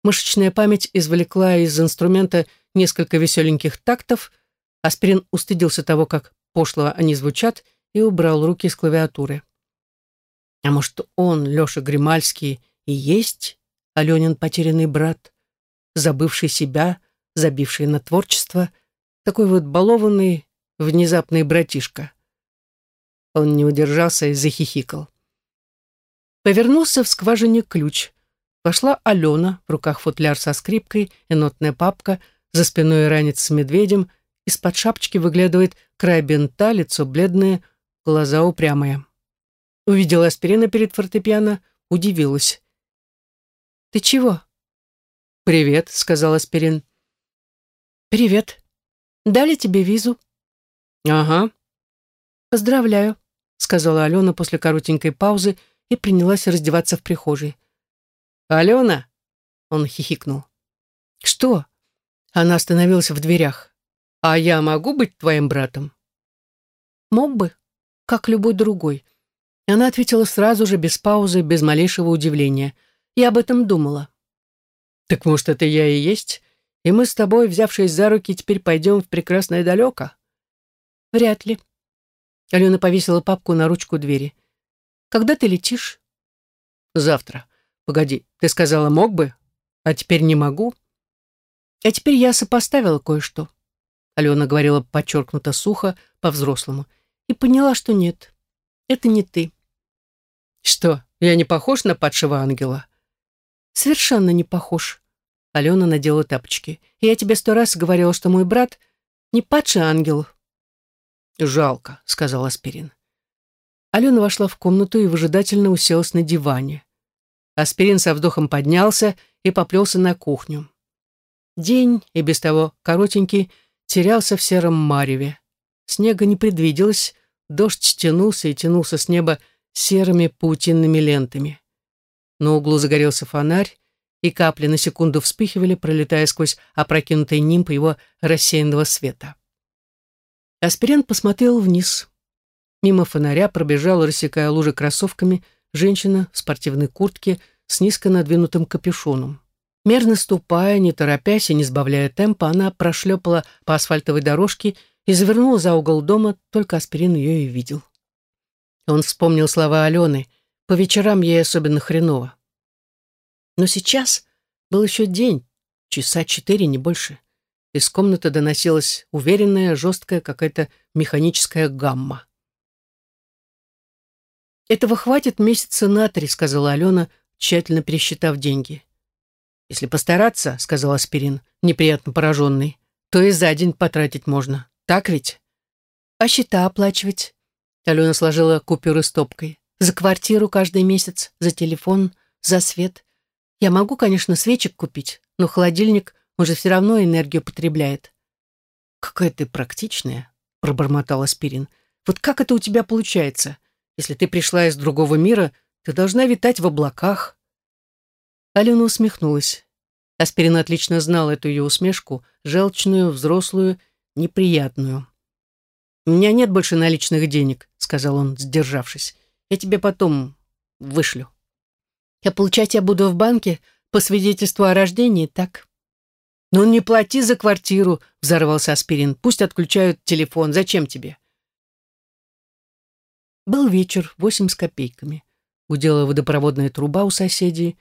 Мышечная память извлекла из инструмента несколько веселеньких тактов — Аспирин устыдился того, как пошло они звучат, и убрал руки с клавиатуры. А может, он, Леша Гримальский, и есть Аленин потерянный брат, забывший себя, забивший на творчество, такой вот балованный, внезапный братишка. Он не удержался и захихикал. Повернулся в скважине ключ. Вошла Алена, в руках футляр со скрипкой и нотная папка, за спиной ранец с медведем, из-под шапочки выглядывает край бинта, лицо бледное, глаза упрямые. Увидела аспирина перед фортепиано, удивилась. «Ты чего?» «Привет», — сказал аспирин. «Привет. Дали тебе визу?» «Ага». «Поздравляю», — сказала Алена после коротенькой паузы и принялась раздеваться в прихожей. «Алена?» — он хихикнул. «Что?» Она остановилась в дверях. «А я могу быть твоим братом?» «Мог бы, как любой другой». Она ответила сразу же, без паузы, без малейшего удивления. «Я об этом думала». «Так, может, это я и есть? И мы с тобой, взявшись за руки, теперь пойдем в прекрасное далеко?» «Вряд ли». Алена повесила папку на ручку двери. «Когда ты летишь?» «Завтра. Погоди, ты сказала, мог бы? А теперь не могу?» «А теперь я сопоставила кое-что». Алена говорила подчеркнуто сухо, по-взрослому. «И поняла, что нет. Это не ты». «Что, я не похож на падшего ангела?» «Совершенно не похож». Алена надела тапочки. «Я тебе сто раз говорила, что мой брат не падший ангел, «Жалко», — сказал Аспирин. Алена вошла в комнату и выжидательно уселась на диване. Аспирин со вдохом поднялся и поплелся на кухню. День, и без того коротенький, терялся в сером мареве. Снега не предвиделось, дождь тянулся и тянулся с неба серыми паутинными лентами. На углу загорелся фонарь, и капли на секунду вспыхивали, пролетая сквозь опрокинутый нимб его рассеянного света. Аспирин посмотрел вниз. Мимо фонаря пробежала, рассекая лужи кроссовками, женщина в спортивной куртке с низко надвинутым капюшоном. Мерно ступая, не торопясь и не сбавляя темпа, она прошлепала по асфальтовой дорожке и завернула за угол дома, только Аспирин ее и видел. Он вспомнил слова Алены. По вечерам ей особенно хреново. Но сейчас был еще день, часа четыре, не больше. Из комнаты доносилась уверенная, жесткая какая-то механическая гамма. «Этого хватит месяца на три», — сказала Алена, тщательно пересчитав деньги. «Если постараться», — сказал Аспирин, неприятно пораженный, «то и за день потратить можно. Так ведь?» «А счета оплачивать?» Алена сложила купюры стопкой. «За квартиру каждый месяц, за телефон, за свет. Я могу, конечно, свечек купить, но холодильник он же все равно энергию потребляет. «Какая ты практичная», — пробормотал Аспирин. «Вот как это у тебя получается? Если ты пришла из другого мира, ты должна витать в облаках». Алена усмехнулась. Аспирин отлично знал эту ее усмешку, желчную, взрослую, неприятную. «У меня нет больше наличных денег», — сказал он, сдержавшись. «Я тебе потом вышлю». «Я получать я буду в банке по свидетельству о рождении, так?» «Ну не плати за квартиру», — взорвался Аспирин. «Пусть отключают телефон. Зачем тебе?» Был вечер, восемь с копейками. Гудела водопроводная труба у соседей.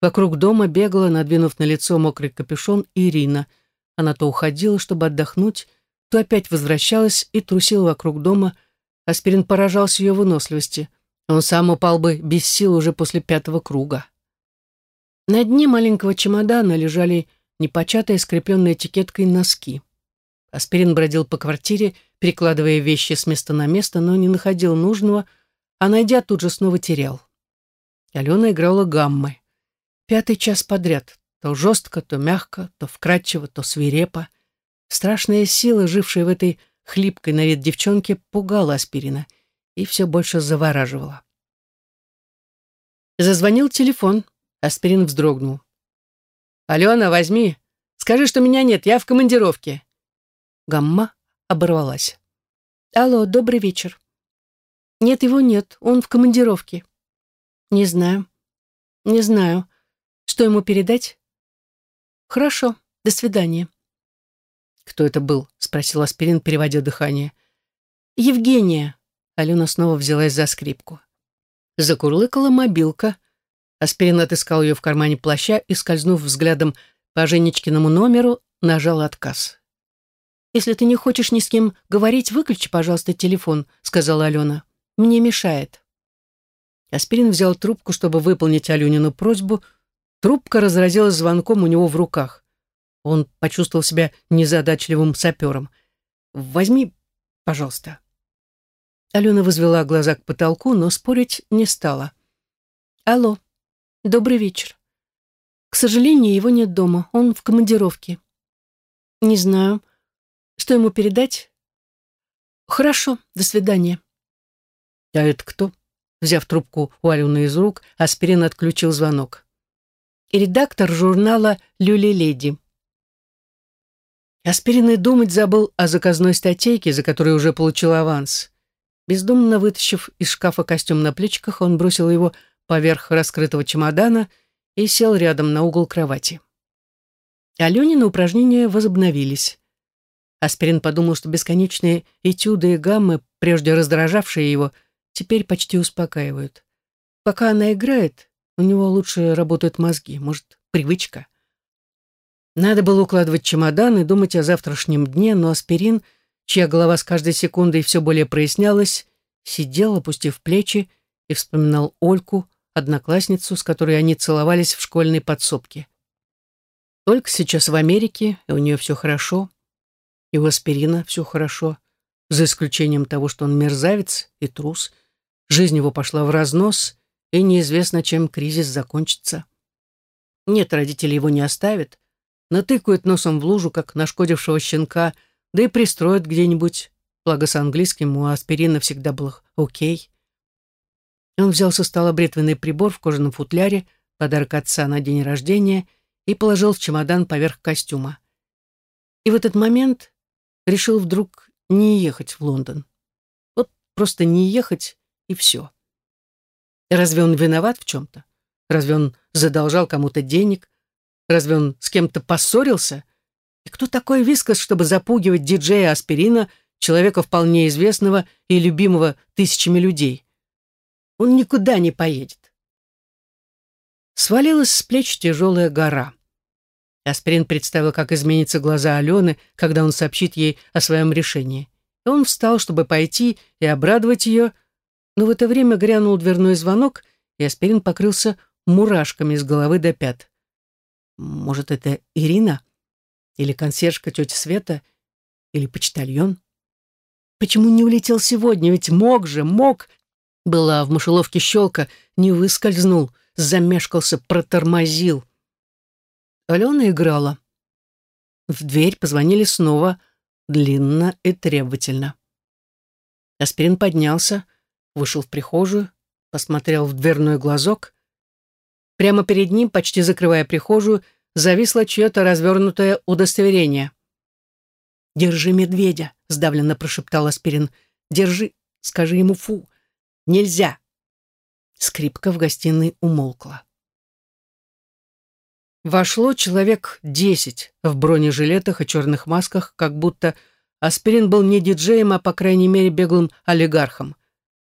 Вокруг дома бегала, надвинув на лицо мокрый капюшон, Ирина. Она то уходила, чтобы отдохнуть, то опять возвращалась и трусила вокруг дома. Аспирин поражался ее выносливости. Он сам упал бы без сил уже после пятого круга. На дне маленького чемодана лежали непочатые, скрепленные этикеткой носки. Аспирин бродил по квартире, перекладывая вещи с места на место, но не находил нужного, а найдя, тут же снова терял. Алена играла гаммы. Пятый час подряд. То жестко, то мягко, то вкрадчиво, то свирепо. Страшная сила, жившая в этой хлипкой на вид девчонке, пугала Аспирина и все больше завораживала. Зазвонил телефон. Аспирин вздрогнул. «Алена, возьми. Скажи, что меня нет, я в командировке». Гамма оборвалась. «Алло, добрый вечер». «Нет, его нет, он в командировке». «Не знаю». «Не знаю. Что ему передать?» «Хорошо, до свидания». «Кто это был?» — спросил Аспирин, переводя дыхание. «Евгения». Алена снова взялась за скрипку. Закурлыкала мобилка. Аспирин отыскал ее в кармане плаща и, скользнув взглядом по Женечкиному номеру, нажал отказ. «Если ты не хочешь ни с кем говорить, выключи, пожалуйста, телефон», — сказала Алена. «Мне мешает». Аспирин взял трубку, чтобы выполнить Аленину просьбу. Трубка разразилась звонком у него в руках. Он почувствовал себя незадачливым сапером. «Возьми, пожалуйста». Алена возвела глаза к потолку, но спорить не стала. «Алло», «Добрый вечер. К сожалению, его нет дома. Он в командировке. Не знаю. Что ему передать? Хорошо, до свидания. «А это кто?» Взяв трубку у Алены из рук, Аспирин отключил звонок. Редактор журнала «Люли Леди». Аспирин и думать забыл о заказной статейке, за которую уже получил аванс. Бездумно вытащив из шкафа костюм на плечиках, он бросил его поверх раскрытого чемодана и сел рядом на угол кровати. Аленины упражнения возобновились. Аспирин подумал, что бесконечные этюды и гаммы, прежде раздражавшие его, теперь почти успокаивают. Пока она играет, у него лучше работают мозги, может, привычка. Надо было укладывать чемодан и думать о завтрашнем дне, но аспирин, чья голова с каждой секундой все более прояснялась, сидел, опустив плечи, и вспоминал Ольку, одноклассницу, с которой они целовались в школьной подсобке. Только сейчас в Америке, и у нее все хорошо, и у аспирина все хорошо, за исключением того, что он мерзавец и трус. Жизнь его пошла в разнос, и неизвестно, чем кризис закончится. Нет, родители его не оставят, натыкают носом в лужу, как нашкодившего щенка, да и пристроят где-нибудь. Благо с английским у аспирина всегда был окей. Он взял со стола бритвенный прибор в кожаном футляре, подарок отца на день рождения, и положил в чемодан поверх костюма. И в этот момент решил вдруг не ехать в Лондон. Вот просто не ехать, и все. Разве он виноват в чем-то? Разве он задолжал кому-то денег? Разве он с кем-то поссорился? И кто такой Вискас, чтобы запугивать диджея Аспирина, человека вполне известного и любимого тысячами людей? Он никуда не поедет. Свалилась с плеч тяжелая гора. Аспирин представил, как изменятся глаза Алены, когда он сообщит ей о своем решении. И он встал, чтобы пойти и обрадовать ее, но в это время грянул дверной звонок, и Аспирин покрылся мурашками с головы до пят. Может, это Ирина? Или консьержка тетя Света? Или почтальон? Почему не улетел сегодня? Ведь мог же, мог. Была в мышеловке щелка, не выскользнул, замешкался, протормозил. Алена играла. В дверь позвонили снова, длинно и требовательно. Аспирин поднялся, вышел в прихожую, посмотрел в дверной глазок. Прямо перед ним, почти закрывая прихожую, зависло чье-то развернутое удостоверение. «Держи медведя», — сдавленно прошептал Аспирин. «Держи, скажи ему фу. Нельзя!» Скрипка в гостиной умолкла. Вошло человек десять в бронежилетах и черных масках, как будто Аспирин был не диджеем, а, по крайней мере, беглым олигархом.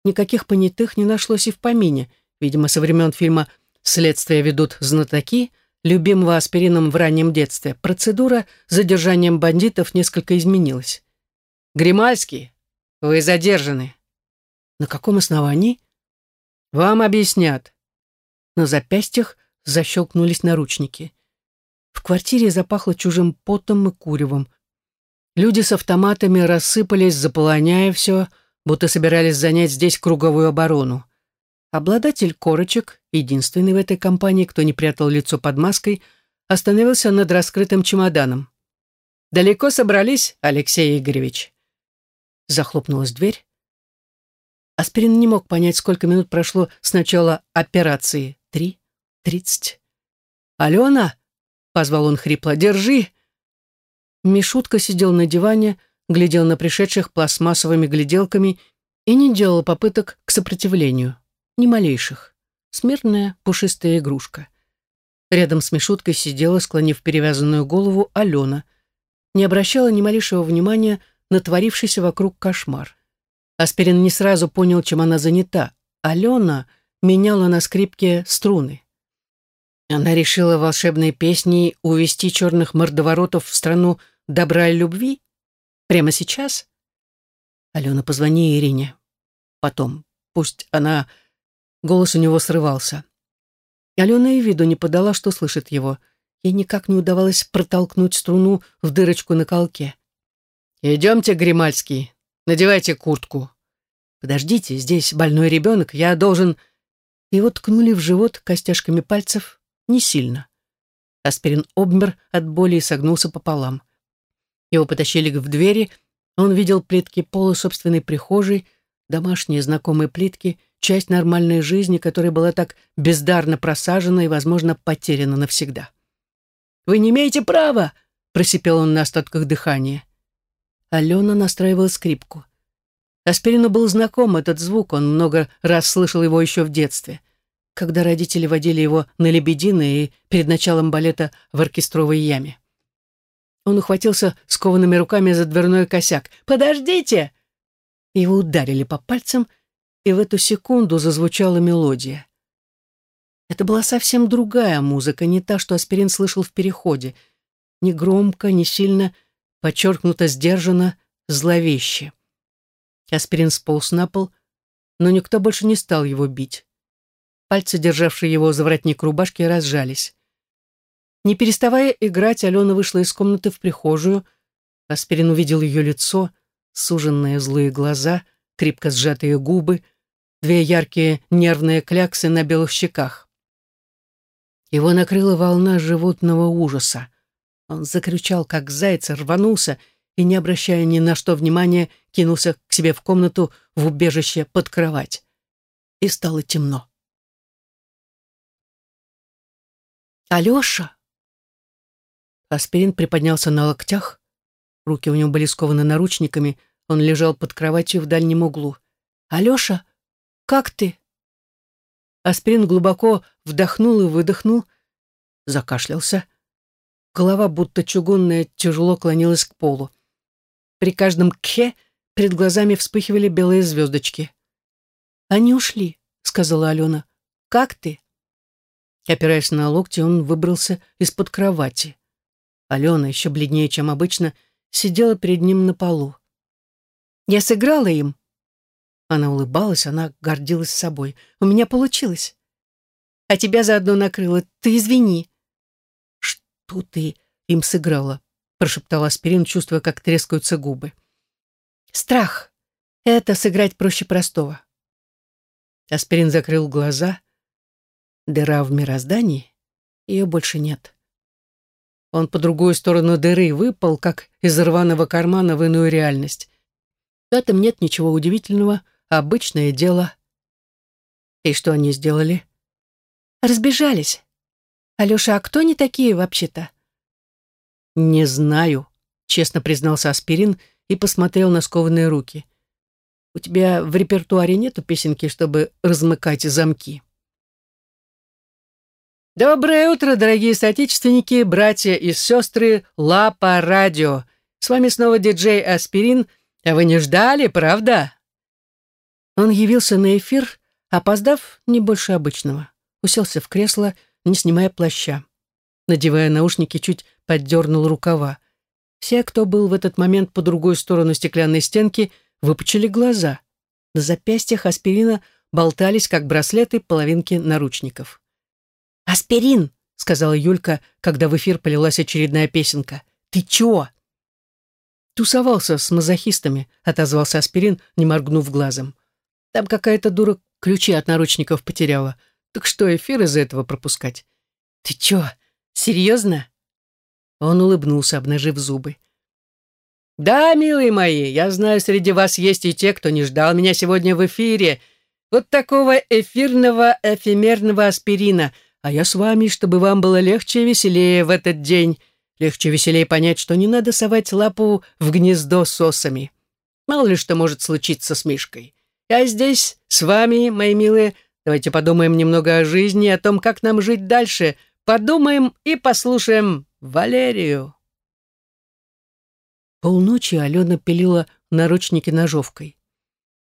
Никаких понятых не нашлось и в помине. Видимо, со времен фильма «Следствие ведут знатоки», любимого аспирином в раннем детстве, процедура с задержанием бандитов несколько изменилась. «Гримальский, вы задержаны», на каком основании? Вам объяснят. На запястьях защелкнулись наручники. В квартире запахло чужим потом и куревом. Люди с автоматами рассыпались, заполоняя все, будто собирались занять здесь круговую оборону. Обладатель корочек, единственный в этой компании, кто не прятал лицо под маской, остановился над раскрытым чемоданом. «Далеко собрались, Алексей Игоревич?» Захлопнулась дверь. Аспирин не мог понять, сколько минут прошло с начала операции. Три? Тридцать? «Алена!» — позвал он хрипло. «Держи!» Мишутка сидел на диване, глядел на пришедших пластмассовыми гляделками и не делал попыток к сопротивлению. Ни малейших. Смертная пушистая игрушка. Рядом с Мишуткой сидела, склонив перевязанную голову, Алена. Не обращала ни малейшего внимания на творившийся вокруг кошмар. Аспирин не сразу понял, чем она занята. Алена меняла на скрипке струны. Она решила волшебной песней увести черных мордоворотов в страну добра и любви? Прямо сейчас? Алена, позвони Ирине. Потом. Пусть она... Голос у него срывался. Алена и виду не подала, что слышит его. Ей никак не удавалось протолкнуть струну в дырочку на колке. «Идемте, Гримальский, Надевайте куртку. Подождите, здесь больной ребенок, я должен...» Его ткнули в живот костяшками пальцев не сильно. Аспирин обмер от боли и согнулся пополам. Его потащили в двери, он видел плитки пола собственной прихожей, домашние знакомые плитки, часть нормальной жизни, которая была так бездарно просажена и, возможно, потеряна навсегда. «Вы не имеете права!» — просипел он на остатках дыхания. Алена настраивала скрипку. Аспирину был знаком этот звук, он много раз слышал его еще в детстве, когда родители водили его на лебедины и перед началом балета в оркестровой яме. Он ухватился скованными руками за дверной косяк. «Подождите!» Его ударили по пальцам, и в эту секунду зазвучала мелодия. Это была совсем другая музыка, не та, что Аспирин слышал в переходе. Не громко, не сильно, подчеркнуто сдержанно, зловеще. Аспирин сполз на пол, но никто больше не стал его бить. Пальцы, державшие его за воротник рубашки, разжались. Не переставая играть, Алена вышла из комнаты в прихожую. Аспирин увидел ее лицо, суженные злые глаза, крепко сжатые губы, две яркие нервные кляксы на белых щеках. Его накрыла волна животного ужаса. Он закричал, как заяц, рванулся и, не обращая ни на что внимания, кинулся к себе в комнату в убежище под кровать. И стало темно. «Алеша!» Аспирин приподнялся на локтях. Руки у него были скованы наручниками. Он лежал под кроватью в дальнем углу. «Алеша, как ты?» Аспирин глубоко вдохнул и выдохнул, закашлялся. Голова, будто чугунная, тяжело клонилась к полу. При каждом «кхе» перед глазами вспыхивали белые звездочки. «Они ушли», — сказала Алена. «Как ты?» Опираясь на локти, он выбрался из-под кровати. Алена, еще бледнее, чем обычно, сидела перед ним на полу. «Я сыграла им». Она улыбалась, она гордилась собой. «У меня получилось. А тебя заодно накрыло. Ты извини». «Что ты им сыграла?» прошептал Аспирин, чувствуя, как трескаются губы. «Страх. Это сыграть проще простого». Аспирин закрыл глаза. Дыра в мироздании. Ее больше нет. Он по другую сторону дыры выпал, как из рваного кармана в иную реальность. В этом нет ничего удивительного, обычное дело. И что они сделали? Разбежались. Алёша, а кто они такие вообще-то? Не знаю, честно признался Аспирин и посмотрел на скованные руки. У тебя в репертуаре нету песенки, чтобы размыкать замки? Доброе утро, дорогие соотечественники, братья и сестры Лапа Радио. С вами снова диджей Аспирин. А вы не ждали, правда? Он явился на эфир, опоздав не больше обычного. Уселся в кресло, не снимая плаща. Надевая наушники, чуть поддернул рукава. Все, кто был в этот момент по другой сторону стеклянной стенки, выпучили глаза. На запястьях аспирина болтались, как браслеты, половинки наручников. «Аспирин!» — сказала Юлька, когда в эфир полилась очередная песенка. «Ты чё?» «Тусовался с мазохистами», — отозвался Аспирин, не моргнув глазом. «Там какая-то дура ключи от наручников потеряла. Так что эфир из-за этого пропускать?» «Ты чё, серьезно?» Он улыбнулся, обнажив зубы. «Да, милые мои, я знаю, среди вас есть и те, кто не ждал меня сегодня в эфире. Вот такого эфирного эфемерного аспирина — а я с вами, чтобы вам было легче и веселее в этот день. Легче и веселее понять, что не надо совать лапу в гнездо с осами. Мало ли что может случиться с Мишкой. Я здесь с вами, мои милые. Давайте подумаем немного о жизни, о том, как нам жить дальше. Подумаем и послушаем Валерию. Полночи Алена пилила наручники ножовкой.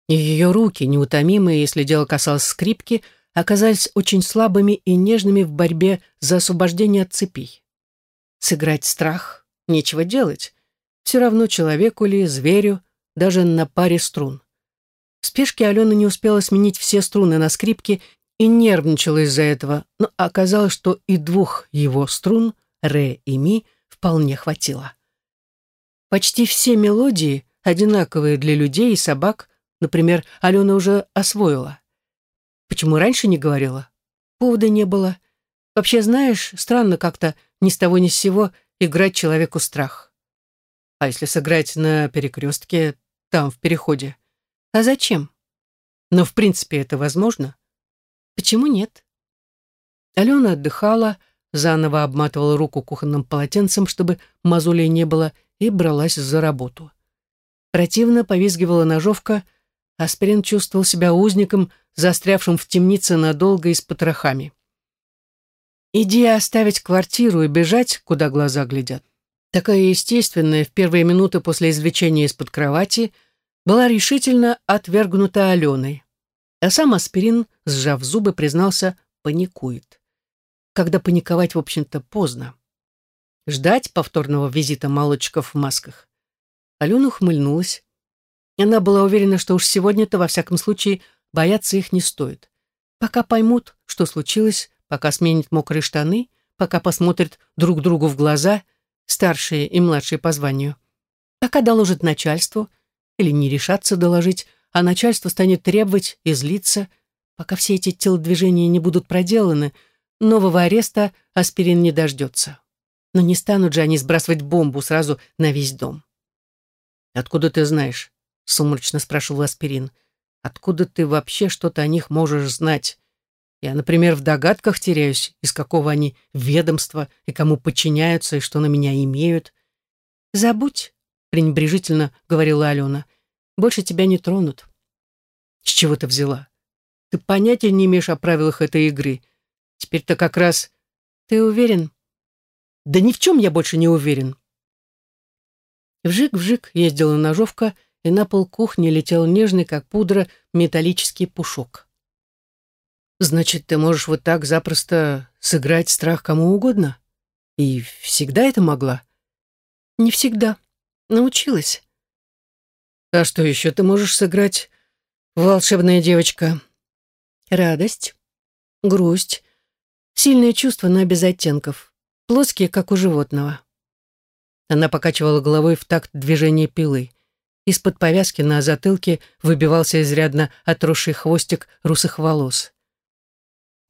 И ее руки, неутомимые, если дело касалось скрипки, — оказались очень слабыми и нежными в борьбе за освобождение от цепей. Сыграть страх — нечего делать. Все равно человеку ли, зверю, даже на паре струн. В спешке Алена не успела сменить все струны на скрипке и нервничала из-за этого, но оказалось, что и двух его струн, ре и ми, вполне хватило. Почти все мелодии, одинаковые для людей и собак, например, Алена уже освоила. Почему раньше не говорила? Повода не было. Вообще, знаешь, странно как-то ни с того ни с сего играть человеку страх. А если сыграть на перекрестке, там, в переходе? А зачем? Но в принципе это возможно? Почему нет? Алена отдыхала, заново обматывала руку кухонным полотенцем, чтобы мозолей не было, и бралась за работу. Противно повизгивала ножовка, Аспирин чувствовал себя узником, застрявшим в темнице надолго и с потрохами. Идея оставить квартиру и бежать, куда глаза глядят, такая естественная в первые минуты после извлечения из-под кровати, была решительно отвергнута Аленой. А сам Аспирин, сжав зубы, признался, паникует. Когда паниковать, в общем-то, поздно. Ждать повторного визита молодчиков в масках. Алена ухмыльнулась. Она была уверена, что уж сегодня-то, во всяком случае, бояться их не стоит. Пока поймут, что случилось, пока сменят мокрые штаны, пока посмотрят друг другу в глаза, старшие и младшие по званию. Пока доложат начальству, или не решатся доложить, а начальство станет требовать и злиться, пока все эти телодвижения не будут проделаны, нового ареста аспирин не дождется. Но не станут же они сбрасывать бомбу сразу на весь дом. «Откуда ты знаешь?» — сумрачно спрашивал Аспирин. «Откуда ты вообще что-то о них можешь знать? Я, например, в догадках теряюсь, из какого они ведомства и кому подчиняются, и что на меня имеют». «Забудь», — пренебрежительно говорила Алена. «Больше тебя не тронут». «С чего ты взяла? Ты понятия не имеешь о правилах этой игры. Теперь-то как раз...» «Ты уверен?» «Да ни в чем я больше не уверен». Вжик-вжик ездила ножовка, и на пол кухни летел нежный, как пудра, металлический пушок. «Значит, ты можешь вот так запросто сыграть страх кому угодно? И всегда это могла?» «Не всегда. Научилась». «А что еще ты можешь сыграть, волшебная девочка?» «Радость, грусть, сильные чувства, но без оттенков, плоские, как у животного». Она покачивала головой в такт движения пилы. Из-под повязки на затылке выбивался изрядно отросший хвостик русых волос.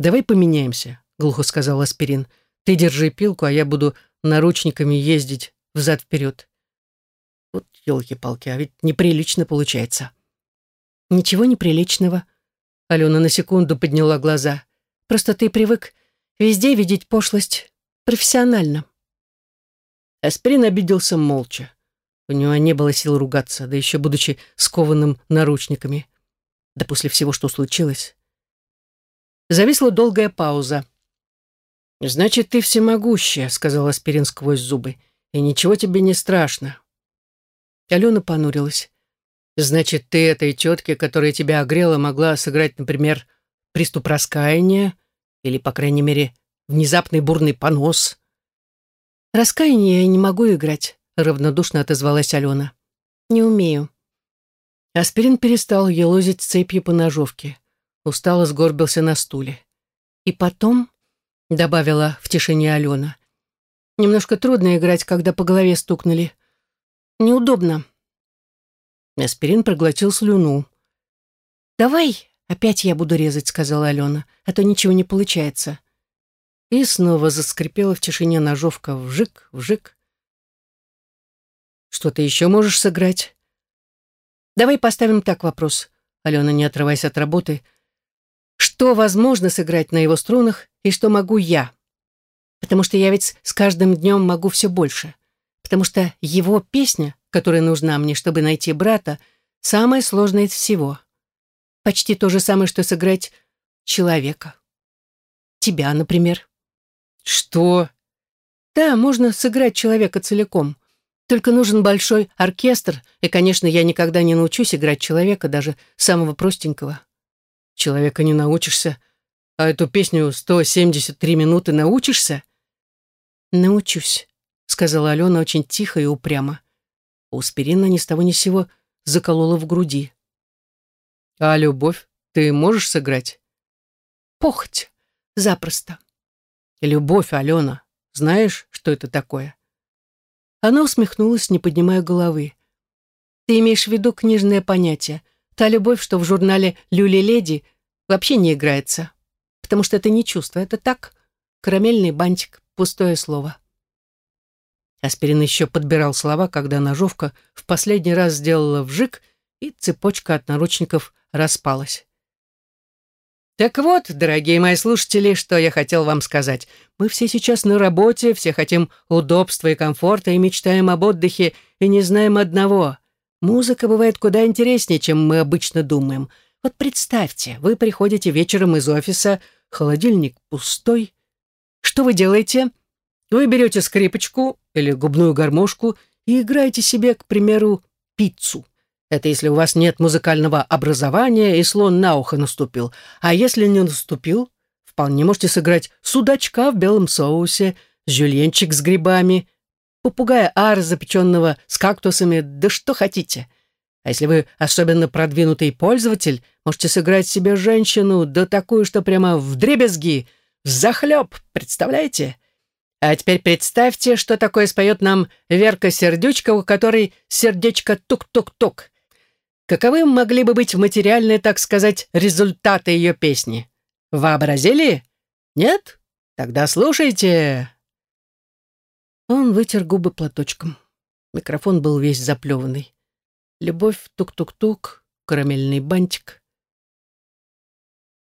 «Давай поменяемся», — глухо сказал Аспирин. «Ты держи пилку, а я буду наручниками ездить взад-вперед». Вот елки-палки, а ведь неприлично получается. Ничего неприличного. Алена на секунду подняла глаза. Просто ты привык везде видеть пошлость профессионально. Аспирин обиделся молча. У него не было сил ругаться, да еще будучи скованным наручниками. Да после всего, что случилось. Зависла долгая пауза. «Значит, ты всемогущая», — сказал Аспирин сквозь зубы, — «и ничего тебе не страшно». Алена понурилась. «Значит, ты этой тетке, которая тебя огрела, могла сыграть, например, приступ раскаяния или, по крайней мере, внезапный бурный понос?» «Раскаяние я не могу играть», — равнодушно отозвалась Алена. «Не умею». Аспирин перестал елозить цепью по ножовке. Устало сгорбился на стуле. «И потом», — добавила в тишине Алена, «немножко трудно играть, когда по голове стукнули. Неудобно». Аспирин проглотил слюну. «Давай опять я буду резать», — сказала Алена, «а то ничего не получается». И снова заскрипела в тишине ножовка вжик, вжик. «Что ты еще можешь сыграть?» «Давай поставим так вопрос», — Алена, не отрываясь от работы. «Что возможно сыграть на его струнах и что могу я? Потому что я ведь с каждым днем могу все больше. Потому что его песня, которая нужна мне, чтобы найти брата, самая сложная из всего. Почти то же самое, что сыграть человека. Тебя, например». «Что?» «Да, можно сыграть человека целиком. Только нужен большой оркестр, и, конечно, я никогда не научусь играть человека, даже самого простенького». «Человека не научишься, а эту песню 173 минуты научишься?» «Научусь», — сказала Алена очень тихо и упрямо. У Спирина ни с того ни сего заколола в груди. «А любовь ты можешь сыграть?» «Похоть. Запросто». Любовь, Алена. Знаешь, что это такое?» Она усмехнулась, не поднимая головы. «Ты имеешь в виду книжное понятие. Та любовь, что в журнале «Люли-леди» вообще не играется. Потому что это не чувство, это так, карамельный бантик, пустое слово». Аспирин еще подбирал слова, когда ножовка в последний раз сделала вжик, и цепочка от наручников распалась. Так вот, дорогие мои слушатели, что я хотел вам сказать. Мы все сейчас на работе, все хотим удобства и комфорта и мечтаем об отдыхе, и не знаем одного. Музыка бывает куда интереснее, чем мы обычно думаем. Вот представьте, вы приходите вечером из офиса, холодильник пустой. Что вы делаете? Вы берете скрипочку или губную гармошку и играете себе, к примеру, пиццу. Это если у вас нет музыкального образования и слон на ухо наступил. А если не наступил, вполне можете сыграть судачка в белом соусе, жюльенчик с грибами, попугая ар, запеченного с кактусами, да что хотите. А если вы особенно продвинутый пользователь, можете сыграть себе женщину, да такую, что прямо в дребезги, в захлеб, представляете? А теперь представьте, что такое споет нам Верка Сердючка, у которой сердечко тук-тук-тук. Каковы могли бы быть материальные, так сказать, результаты ее песни? Вообразили? Нет? Тогда слушайте. Он вытер губы платочком. Микрофон был весь заплеванный. Любовь, тук-тук-тук, карамельный бантик.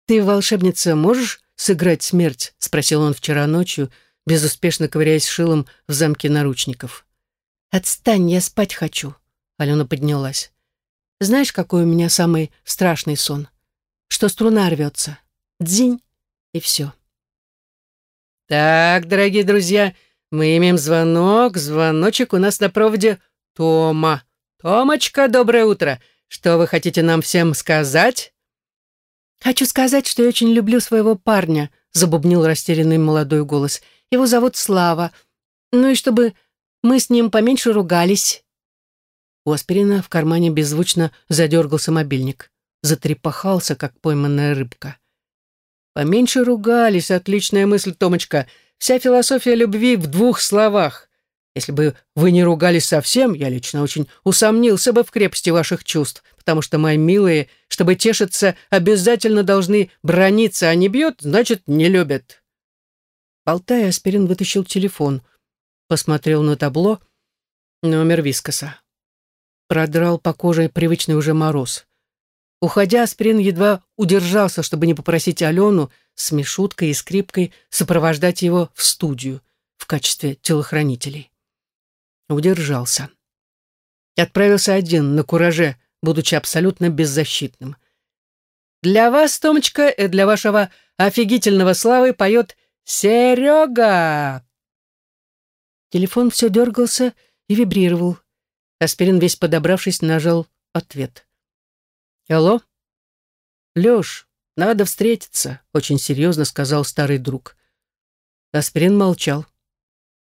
«Ты, волшебница, можешь сыграть смерть?» — спросил он вчера ночью, безуспешно ковыряясь шилом в замке наручников. «Отстань, я спать хочу», — Алена поднялась. Знаешь, какой у меня самый страшный сон? Что струна рвется. Дзинь, и все. Так, дорогие друзья, мы имеем звонок. Звоночек у нас на проводе Тома. Томочка, доброе утро. Что вы хотите нам всем сказать? Хочу сказать, что я очень люблю своего парня, забубнил растерянный молодой голос. Его зовут Слава. Ну и чтобы мы с ним поменьше ругались. У аспирина в кармане беззвучно задергался мобильник. Затрепахался, как пойманная рыбка. Поменьше ругались, отличная мысль, Томочка. Вся философия любви в двух словах. Если бы вы не ругались совсем, я лично очень усомнился бы в крепости ваших чувств, потому что, мои милые, чтобы тешиться, обязательно должны брониться, а не бьют, значит, не любят. Болтая, Аспирин вытащил телефон, посмотрел на табло, номер Вискоса продрал по коже привычный уже мороз. Уходя, Аспирин едва удержался, чтобы не попросить Алену с Мишуткой и скрипкой сопровождать его в студию в качестве телохранителей. Удержался. И отправился один, на кураже, будучи абсолютно беззащитным. «Для вас, Томочка, и для вашего офигительного славы поет Серега!» Телефон все дергался и вибрировал. Аспирин, весь подобравшись, нажал ответ. «Алло?» «Лёш, надо встретиться», — очень серьезно сказал старый друг. Аспирин молчал.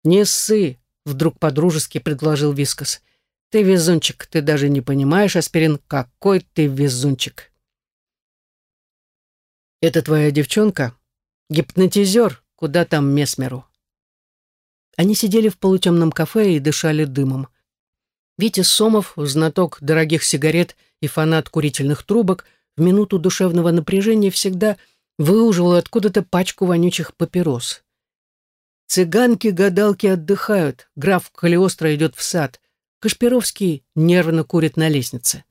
«Не ссы», — вдруг подружески предложил Вискас. «Ты везунчик, ты даже не понимаешь, Аспирин, какой ты везунчик». «Это твоя девчонка? Гипнотизер, куда там Месмеру?» Они сидели в полутемном кафе и дышали дымом. Витя Сомов, знаток дорогих сигарет и фанат курительных трубок, в минуту душевного напряжения всегда выуживал откуда-то пачку вонючих папирос. Цыганки-гадалки отдыхают, граф Калиостро идет в сад, Кашпировский нервно курит на лестнице.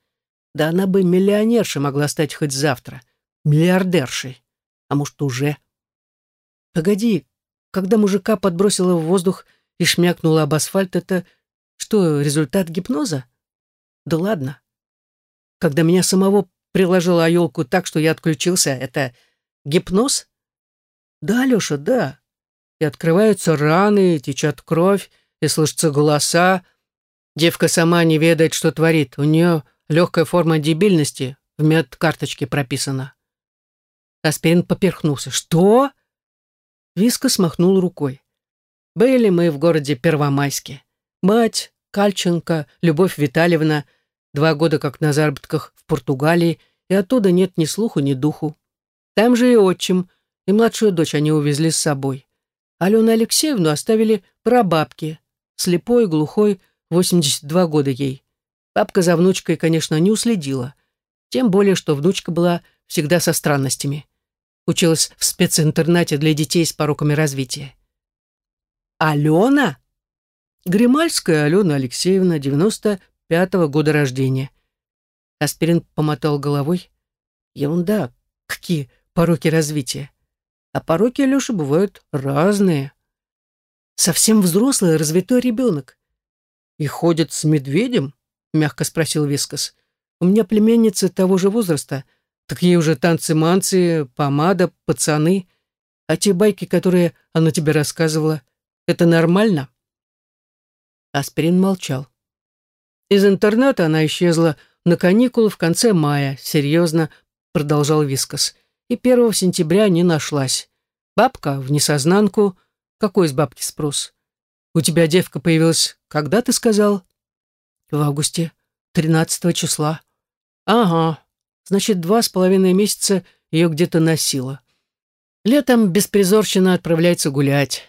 Да она бы миллионершей могла стать хоть завтра, миллиардершей, а может уже. Погоди, когда мужика подбросило в воздух и шмякнуло об асфальт, это что, результат гипноза? Да ладно. Когда меня самого приложила елку так, что я отключился, это гипноз? Да, Алеша, да. И открываются раны, и течет кровь, и слышатся голоса. Девка сама не ведает, что творит. У нее легкая форма дебильности в медкарточке прописана. Аспирин поперхнулся. «Что?» Виска смахнул рукой. «Были мы в городе Первомайске. Мать, Кальченко, Любовь Витальевна, два года как на заработках в Португалии, и оттуда нет ни слуху, ни духу. Там же и отчим, и младшую дочь они увезли с собой. Алену Алексеевну оставили прабабки, слепой, глухой, 82 года ей. Бабка за внучкой, конечно, не уследила. Тем более, что внучка была всегда со странностями. Училась в специнтернате для детей с пороками развития. «Алена?» Гримальская Алена Алексеевна, 95-го года рождения. Аспирин помотал головой. Ерунда. Какие пороки развития. А пороки, Леша, бывают разные. Совсем взрослый, развитой ребенок. «И ходит с медведем?» — мягко спросил Вискас. «У меня племянница того же возраста, так ей уже танцы-манцы, помада, пацаны. А те байки, которые она тебе рассказывала, это нормально?» Аспирин молчал. Из интерната она исчезла на каникулы в конце мая, серьезно продолжал Вискас. И 1 сентября не нашлась. Бабка в несознанку. Какой из бабки спрос? У тебя девка появилась, когда ты сказал? В августе, 13 числа. Ага, значит, два с половиной месяца ее где-то носила. Летом беспризорщина отправляется гулять.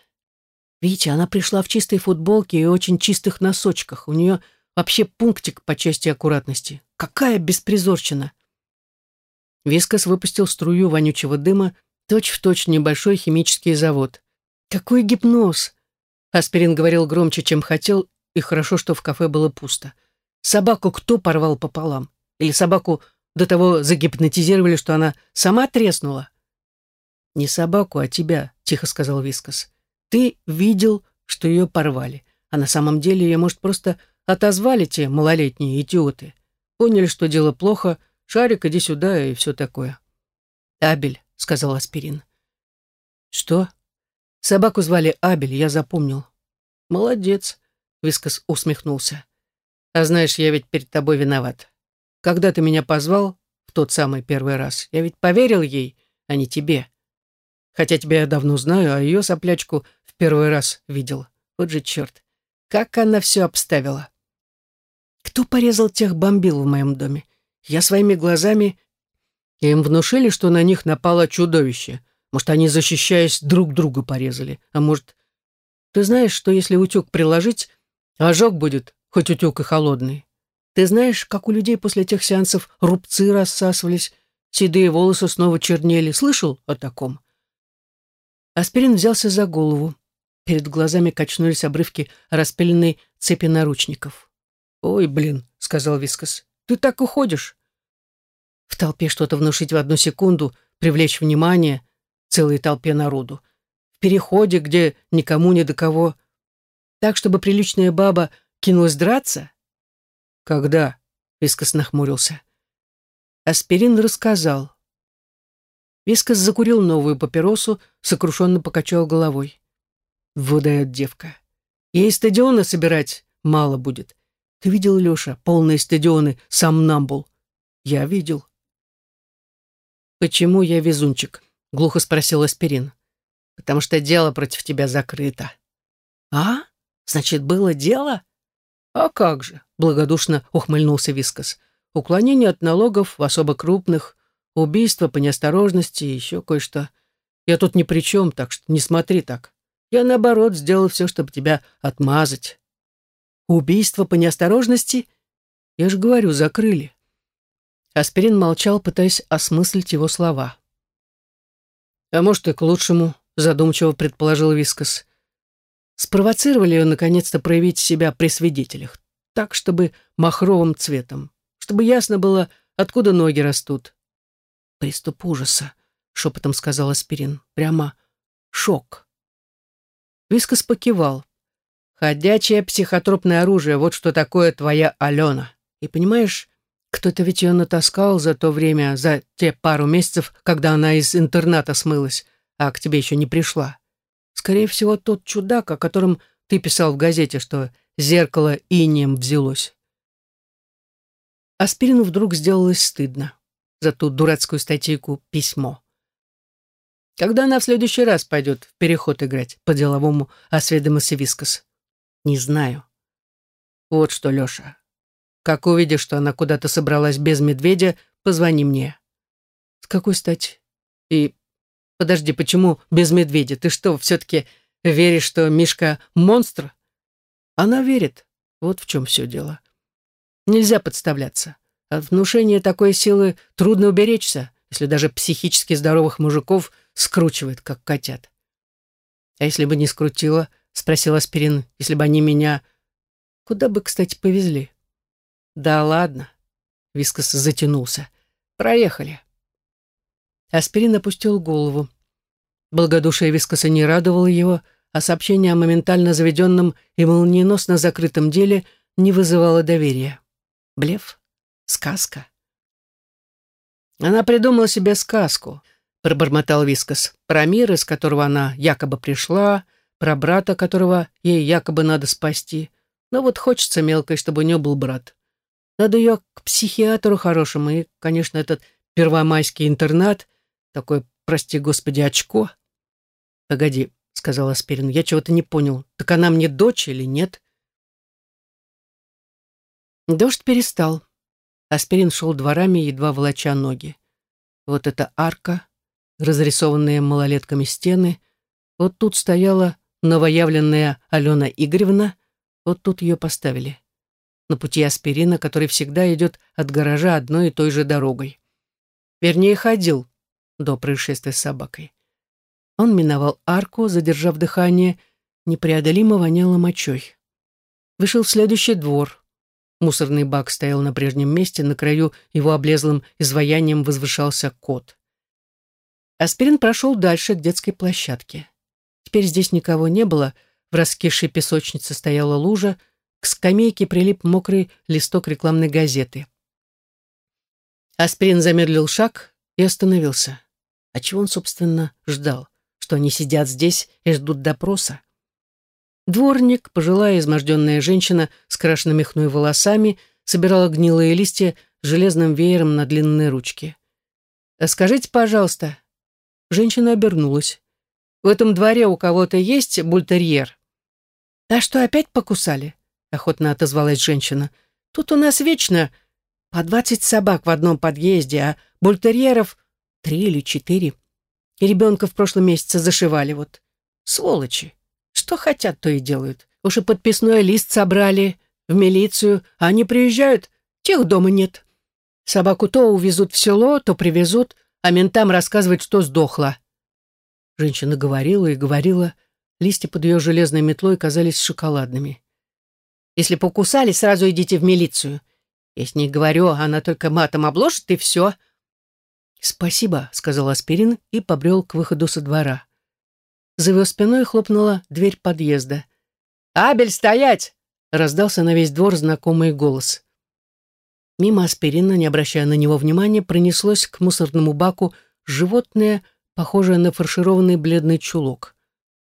Витя, она пришла в чистой футболке и очень чистых носочках. У нее вообще пунктик по части аккуратности. Какая беспризорщина! Вискас выпустил струю вонючего дыма, точь-в-точь точь небольшой химический завод. Какой гипноз! Аспирин говорил громче, чем хотел, и хорошо, что в кафе было пусто. Собаку кто порвал пополам? Или собаку до того загипнотизировали, что она сама треснула? «Не собаку, а тебя», — тихо сказал Вискас. «Ты видел, что ее порвали, а на самом деле ее, может, просто отозвали те малолетние идиоты. Поняли, что дело плохо, шарик, иди сюда и все такое». «Абель», — сказал Аспирин. «Что?» «Собаку звали Абель, я запомнил». «Молодец», — Вискас усмехнулся. «А знаешь, я ведь перед тобой виноват. Когда ты меня позвал в тот самый первый раз, я ведь поверил ей, а не тебе. Хотя тебя я давно знаю, а ее соплячку в первый раз видел. Вот же черт. Как она все обставила. Кто порезал тех бомбил в моем доме? Я своими глазами... Им внушили, что на них напало чудовище. Может, они, защищаясь, друг друга порезали. А может... Ты знаешь, что если утюг приложить, ожог будет, хоть утюг и холодный. Ты знаешь, как у людей после тех сеансов рубцы рассасывались, седые волосы снова чернели. Слышал о таком? Аспирин взялся за голову. Перед глазами качнулись обрывки распиленной цепи наручников. «Ой, блин», — сказал Вискас, — «ты так уходишь». В толпе что-то внушить в одну секунду, привлечь внимание целой толпе народу. В переходе, где никому ни до кого. Так, чтобы приличная баба кинулась драться? Когда? Вискас нахмурился. Аспирин рассказал. Вискас закурил новую папиросу, сокрушенно покачал головой. Выдает девка. Ей стадионы собирать мало будет. Ты видел, Леша, полные стадионы, сам Намбул? Я видел. Почему я везунчик? Глухо спросил Аспирин. Потому что дело против тебя закрыто. А? Значит, было дело? А как же? Благодушно ухмыльнулся Вискас. Уклонение от налогов особо крупных, Убийство по неосторожности и еще кое-что. Я тут ни при чем, так что не смотри так. Я, наоборот, сделал все, чтобы тебя отмазать. Убийство по неосторожности? Я же говорю, закрыли. Аспирин молчал, пытаясь осмыслить его слова. А может, и к лучшему, задумчиво предположил Вискас. Спровоцировали ее, наконец-то, проявить себя при свидетелях. Так, чтобы махровым цветом. Чтобы ясно было, откуда ноги растут. «Приступ ужаса», — шепотом сказал Аспирин. «Прямо шок». Вискас покивал. «Ходячее психотропное оружие, вот что такое твоя Алена. И понимаешь, кто-то ведь ее натаскал за то время, за те пару месяцев, когда она из интерната смылась, а к тебе еще не пришла. Скорее всего, тот чудак, о котором ты писал в газете, что зеркало инием взялось». Аспирину вдруг сделалось стыдно за ту дурацкую статейку «Письмо». Когда она в следующий раз пойдет в переход играть, по-деловому осведомился Вискас? Не знаю. Вот что, Леша, как увидишь, что она куда-то собралась без медведя, позвони мне. С какой стати? И подожди, почему без медведя? Ты что, все-таки веришь, что Мишка монстр? Она верит. Вот в чем все дело. Нельзя подставляться. От внушения такой силы трудно уберечься, если даже психически здоровых мужиков скручивает, как котят. «А если бы не скрутило?» — спросил Аспирин. «Если бы они меня...» «Куда бы, кстати, повезли?» «Да ладно». Вискас затянулся. «Проехали». Аспирин опустил голову. Благодушие Вискоса не радовало его, а сообщение о моментально заведенном и молниеносно закрытом деле не вызывало доверия. Блеф? Сказка? Она придумала себе сказку, пробормотал Вискос, про мир, из которого она якобы пришла, про брата, которого ей якобы надо спасти. Но вот хочется мелкой, чтобы у нее был брат. Надо ее к психиатру хорошему, и, конечно, этот первомайский интернат, такой, прости господи, очко. Погоди, сказал Аспирин, я чего-то не понял. Так она мне дочь или нет? Дождь перестал. Аспирин шел дворами, едва волоча ноги. Вот эта арка, разрисованные малолетками стены. Вот тут стояла новоявленная Алена Игоревна, вот тут ее поставили. На пути аспирина, который всегда идет от гаража одной и той же дорогой. Вернее, ходил до происшествия с собакой. Он миновал арку, задержав дыхание, непреодолимо воняло мочой. Вышел в следующий двор. Мусорный бак стоял на прежнем месте, на краю его облезлым изваянием возвышался кот. Аспирин прошел дальше к детской площадке. Теперь здесь никого не было, в раскисшей песочнице стояла лужа, к скамейке прилип мокрый листок рекламной газеты. Аспирин замедлил шаг и остановился. А чего он, собственно, ждал? Что они сидят здесь и ждут допроса? Дворник, пожилая изможденная женщина с крашенными хной волосами, собирала гнилые листья железным веером на длинной ручке. «Скажите, пожалуйста». Женщина обернулась. «В этом дворе у кого-то есть бультерьер?» «А что, опять покусали?» — охотно отозвалась женщина. «Тут у нас вечно по двадцать собак в одном подъезде, а бультерьеров три или четыре. И ребенка в прошлом месяце зашивали вот. Сволочи! Что хотят, то и делают. Уж и подписной лист собрали в милицию, а они приезжают, тех дома нет. Собаку то увезут в село, то привезут, а ментам рассказывать, что сдохла». Женщина говорила и говорила, листья под ее железной метлой казались шоколадными. Если покусали, сразу идите в милицию. Если не говорю, она только матом обложит, и все. «Спасибо», — сказал Аспирин и побрел к выходу со двора. За его спиной хлопнула дверь подъезда. «Абель, стоять!» — раздался на весь двор знакомый голос. Мимо Аспирина, не обращая на него внимания, пронеслось к мусорному баку животное, похожее на фаршированный бледный чулок.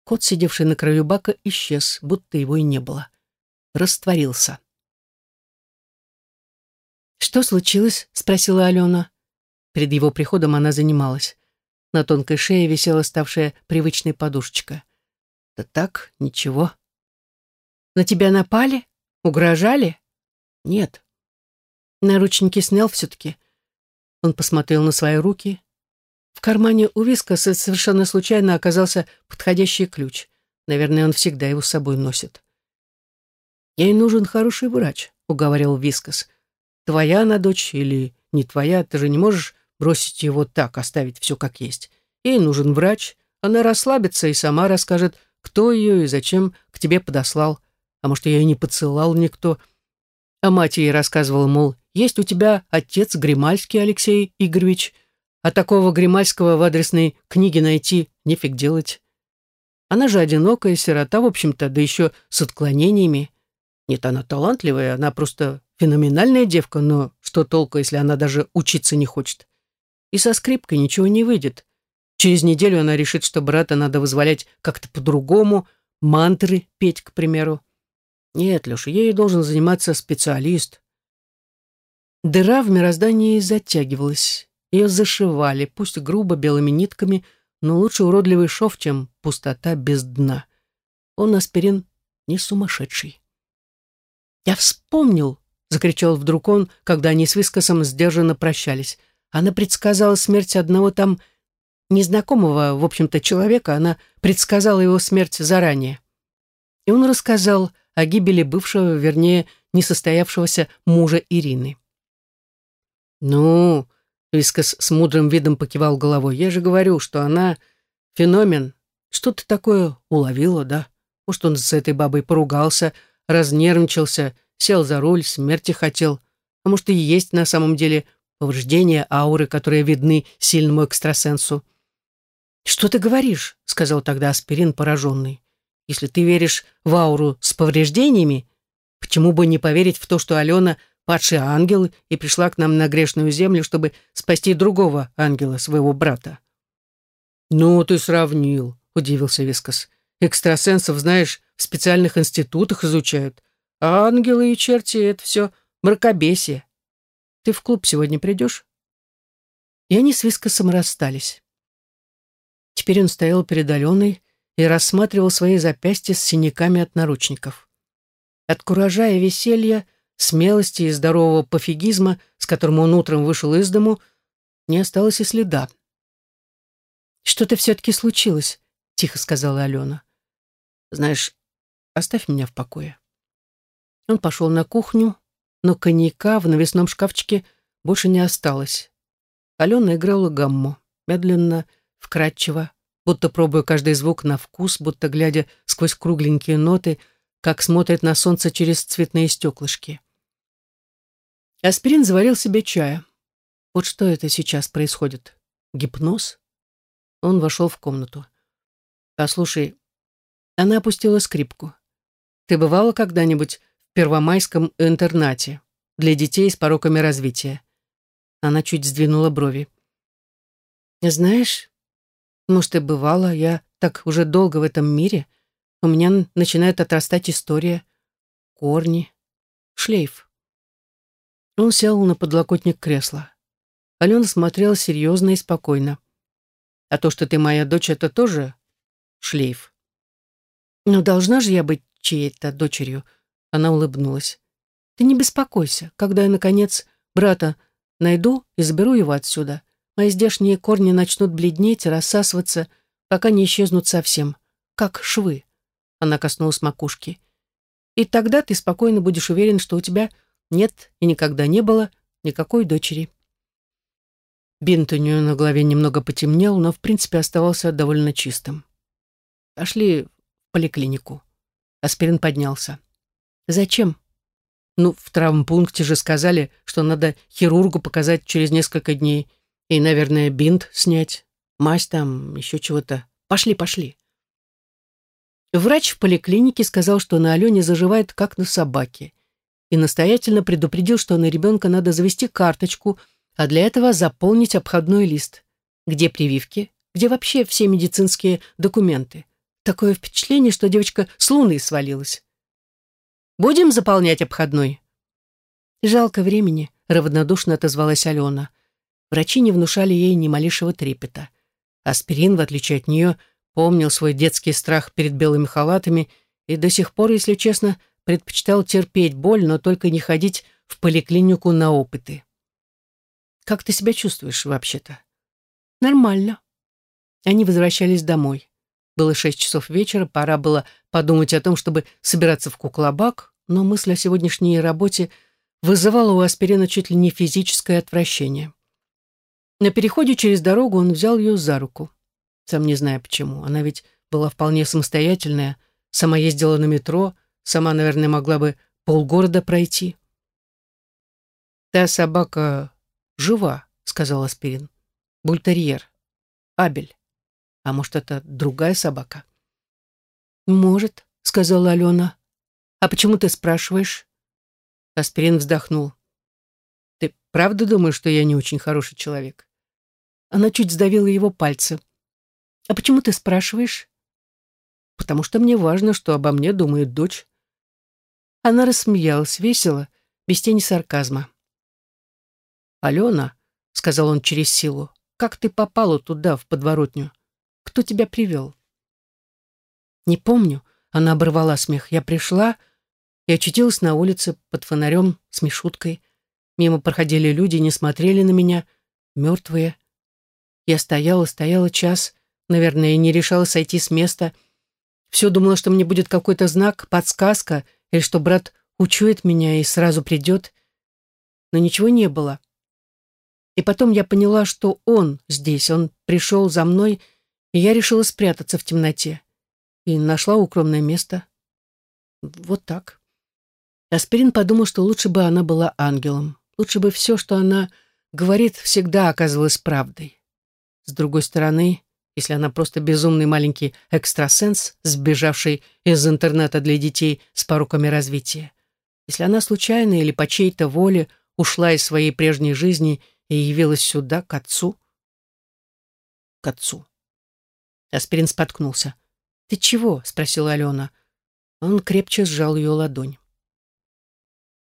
Кот, сидевший на краю бака, исчез, будто его и не было растворился. «Что случилось?» — спросила Алена. Перед его приходом она занималась. На тонкой шее висела ставшая привычной подушечка. «Да так, ничего». «На тебя напали? Угрожали?» «Нет». Наручники снял все-таки. Он посмотрел на свои руки. В кармане у Вискаса совершенно случайно оказался подходящий ключ. Наверное, он всегда его с собой носит. «Ей нужен хороший врач», — уговаривал Вискас. «Твоя она дочь или не твоя, ты же не можешь бросить его так, оставить все как есть. Ей нужен врач, она расслабится и сама расскажет, кто ее и зачем к тебе подослал. А может, ее не подсылал никто. А мать ей рассказывала, мол, есть у тебя отец Гримальский Алексей Игоревич, а такого Гримальского в адресной книге найти нефиг делать. Она же одинокая сирота, в общем-то, да еще с отклонениями. Нет, она талантливая, она просто феноменальная девка, но что толку, если она даже учиться не хочет? И со скрипкой ничего не выйдет. Через неделю она решит, что брата надо вызволять как-то по-другому, мантры петь, к примеру. Нет, Леша, ей должен заниматься специалист. Дыра в мироздании затягивалась. Ее зашивали, пусть грубо, белыми нитками, но лучше уродливый шов, чем пустота без дна. Он аспирин не сумасшедший. «Я вспомнил!» — закричал вдруг он, когда они с Вискосом сдержанно прощались. Она предсказала смерть одного там незнакомого, в общем-то, человека. Она предсказала его смерть заранее. И он рассказал о гибели бывшего, вернее, несостоявшегося мужа Ирины. «Ну...» — Вискос с мудрым видом покивал головой. «Я же говорю, что она феномен. Что ты такое уловила, да? Может, он с этой бабой поругался, разнервничался, сел за руль, смерти хотел. А может, и есть на самом деле повреждения ауры, которые видны сильному экстрасенсу. «Что ты говоришь?» — сказал тогда аспирин, пораженный. «Если ты веришь в ауру с повреждениями, почему бы не поверить в то, что Алена — падший ангел и пришла к нам на грешную землю, чтобы спасти другого ангела, своего брата?» «Ну, ты сравнил», — удивился Вискас. «Экстрасенсов, знаешь, в специальных институтах изучают. А ангелы и черти — это все мракобесие. Ты в клуб сегодня придешь?» И они с Вискасом расстались. Теперь он стоял перед Аленой и рассматривал свои запястья с синяками от наручников. От куража и веселья, смелости и здорового пофигизма, с которым он утром вышел из дому, не осталось и следа. «Что-то все-таки случилось», — тихо сказала Алена. «Знаешь, оставь меня в покое». Он пошел на кухню, но коньяка в навесном шкафчике больше не осталось. Алена играла гамму, медленно, вкрадчиво, будто пробуя каждый звук на вкус, будто глядя сквозь кругленькие ноты, как смотрит на солнце через цветные стеклышки. Аспирин заварил себе чая. Вот что это сейчас происходит? Гипноз? Он вошел в комнату. «Послушай, она опустила скрипку. Ты бывала когда-нибудь Первомайском интернате для детей с пороками развития?» Она чуть сдвинула брови. «Знаешь, может, и бывало, я так уже долго в этом мире, у меня начинает отрастать история, корни, шлейф». Он сел на подлокотник кресла. Алена смотрела серьезно и спокойно. А то, что ты моя дочь, это тоже шлейф. Но должна же я быть чьей-то дочерью. Она улыбнулась. Ты не беспокойся. Когда я, наконец, брата найду и заберу его отсюда, мои здешние корни начнут бледнеть, рассасываться, пока не исчезнут совсем, как швы. Она коснулась макушки. И тогда ты спокойно будешь уверен, что у тебя нет и никогда не было никакой дочери. Бинт у нее на голове немного потемнел, но в принципе оставался довольно чистым. Пошли в поликлинику. Аспирин поднялся. «Зачем?» «Ну, в травмпункте же сказали, что надо хирургу показать через несколько дней. И, наверное, бинт снять. Мазь там, еще чего-то. Пошли, пошли». Врач в поликлинике сказал, что на Алене заживает, как на собаке. И настоятельно предупредил, что на ребенка надо завести карточку – а для этого заполнить обходной лист. Где прививки? Где вообще все медицинские документы? Такое впечатление, что девочка с луны свалилась. «Будем заполнять обходной?» «Жалко времени», — равнодушно отозвалась Алена. Врачи не внушали ей ни малейшего трепета. Аспирин, в отличие от нее, помнил свой детский страх перед белыми халатами и до сих пор, если честно, предпочитал терпеть боль, но только не ходить в поликлинику на опыты. Как ты себя чувствуешь вообще-то?» «Нормально». Они возвращались домой. Было шесть часов вечера, пора было подумать о том, чтобы собираться в куклобак, но мысль о сегодняшней работе вызывала у Аспирина чуть ли не физическое отвращение. На переходе через дорогу он взял ее за руку. Сам не зная почему. Она ведь была вполне самостоятельная, сама ездила на метро, сама, наверное, могла бы полгорода пройти. Та собака «Жива», — сказал Аспирин. «Бультерьер. Абель. А может, это другая собака?» «Может», — сказала Алена. «А почему ты спрашиваешь?» Аспирин вздохнул. «Ты правда думаешь, что я не очень хороший человек?» Она чуть сдавила его пальцы. «А почему ты спрашиваешь?» «Потому что мне важно, что обо мне думает дочь». Она рассмеялась весело, без тени сарказма. «Алена», — сказал он через силу, — «как ты попала туда, в подворотню? Кто тебя привел?» «Не помню», — она оборвала смех. «Я пришла и очутилась на улице под фонарем с Мишуткой. Мимо проходили люди, не смотрели на меня, мертвые. Я стояла, стояла час, наверное, и не решала сойти с места. Все думала, что мне будет какой-то знак, подсказка, или что брат учует меня и сразу придет. Но ничего не было. И потом я поняла, что он здесь, он пришел за мной, я решила спрятаться в темноте. И нашла укромное место. Вот так. Аспирин подумал, что лучше бы она была ангелом. Лучше бы все, что она говорит, всегда оказывалась правдой. С другой стороны, если она просто безумный маленький экстрасенс, сбежавший из интернета для детей с пороками развития, если она случайно или по чьей-то воле ушла из своей прежней жизни и явилась сюда, к отцу, к отцу. Аспирин споткнулся. «Ты чего?» — спросила Алена. Он крепче сжал ее ладонь.